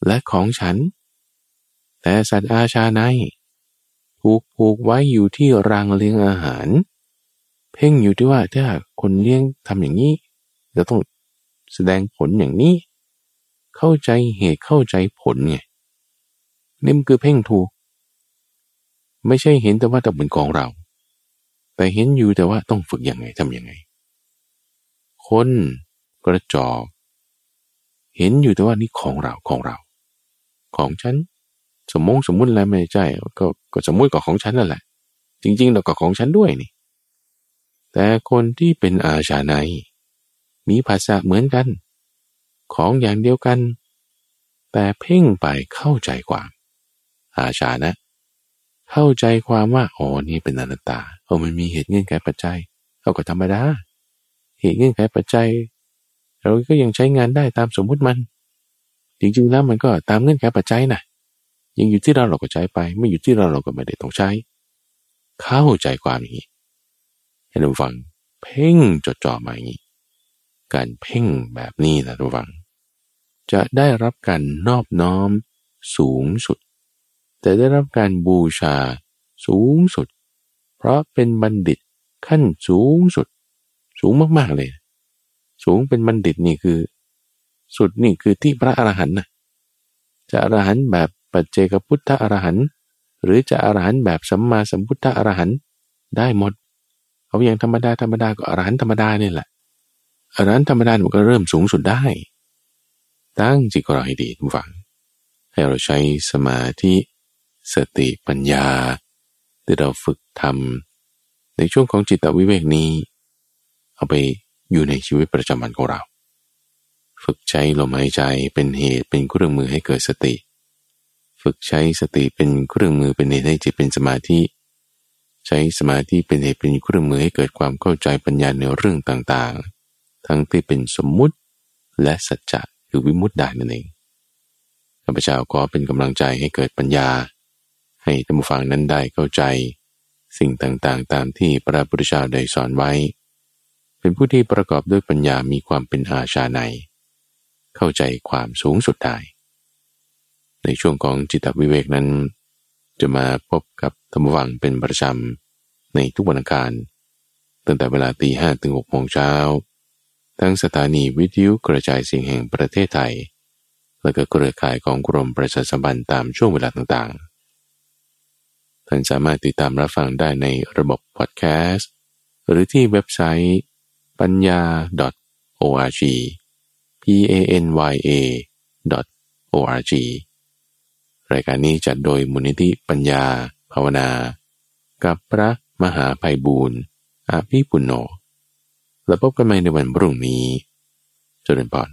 S1: และของฉัน แต่สัตว์อาชาในถูกผูกไว้อยู่ที่รางเลี้ยงอาหาร เพ่งอยู่ที่ว่าถ้าคนเลี้ยงทำอย่างนี้จะต้องแสดงผลอย่างนี้ เข้าใจเหตุเข้าใจผลไงนี่มันคือเพ่งถูก ไม่ใช่เห็นแต่ว่าต้องเป็นของเรา แต่เห็นอยู่แต่ว่าต้องฝึกยังไงทำยังไง คนกระจอกเห็นอยู่แต่ว่านี่ของเราของเรา ของฉัน สมมงสมมุติแล้วไม่ใช่ก็ก็สมมุติกับของฉันนั่นแหละ จริงๆเราก็ของฉันด้วยนี่ แต่คนที่เป็นอาชาในมีภาษาเหมือนกัน ของอย่างเดียวกัน แต่เพ่งไปเข้าใจความ อาชานะ เข้าใจความว่าอ๋อนี่เป็นอนัตตาเออมันมีเหตุเงื่อนไขปัจจัยเอาก็ธรรมดาเหตุเงื่อนไขปัจจัย เราก็ยังใช้งานได้ตามสมมุติมัน จริงๆแล้วมันก็ตามเงื่อนไขปัจจัยนะยังอยู่ที่เราเราก็ใช้ไป ไม่อยู่ที่เราเราก็ไม่ได้ต้องใช้ เข้าใจความอย่างนี้ให้เราฟัง เพ่งจดจ่อมาอย่างนี้ การเพ่งแบบนี้นะทุกฝัง จะได้รับการนอบน้อมสูงสุด แต่ได้รับการบูชาสูงสุด เพราะเป็นบัณฑิตขั้นสูงสุด สูงมากๆเลย สูงเป็นบัณฑิตนี่คือ สุดนี่คือที่พระอรหันต์นะจะอรหันต์แบบปัจเจกพุทธอรหันต์หรือจะอรหันต์แบบสัมมาสัมพุทธอรหันต์ได้หมด เอาอย่างธรรมดาธรรมดาก็อรหันต์ธรรมดานี่แหละอรหันต์ธรรมดามันก็เริ่มสูงสุดได้ ตั้งจิตของเราให้ดีทุกฝัง ให้เราใช้สมาธิสติปัญญาที่เราฝึกทำในช่วงของจิตวิเวกนี้ เอาไปอยู่ในชีวิตประจำวันของเรา ฝึกใช้ลมหายใจเป็นเหตุเป็นเครื่องมือให้เกิดสติ ฝึกใช้สติเป็นเครื่องมือเป็นเหตุให้จิตเป็นสมาธิ ใช้สมาธิเป็นเหตุเป็นเครื่องมือให้เกิดความเข้าใจปัญญาในเรื่องต่างๆ ทั้งที่เป็นสมมุติและสัจจะคือวิมุตติได้นั่นเองข้าพเจ้าขอเป็นกำลังใจให้เกิดปัญญา ให้ท่านผู้ฟังนั้นได้เข้าใจ สิ่งต่างๆ ตามที่พระพุทธเจ้าได้สอนไว้ เป็นผู้ที่ประกอบด้วยปัญญามีความเป็นอาชาใน เข้าใจความสูงสุดได้ ในช่วงของจิตวิเวกนั้น จะมาพบกับธรรมวังเป็นประจำในทุกวันอังคารตั้งแต่เวลาตีห้ถึงหกโมงเช้าทั้งสถานีวิทยุกระจายเสียงแห่งประเทศไทย และก็เครือข่ายของกรมประชาสัมพันธ์ตามช่วงเวลาต่างๆ ท่านสามารถติดตามรับฟังได้ในระบบพอดแคสต์ หรือที่เว็บไซต์ปัญญา .org p a n y a .org รายการนี้จัดโดยมูลนิธิปัญญาภาวนา กับพระมหาภัยบูรณ์อาภีปุณโญแล้วพบกันใหม่ในวันพรุ่งนี้ เจริญพร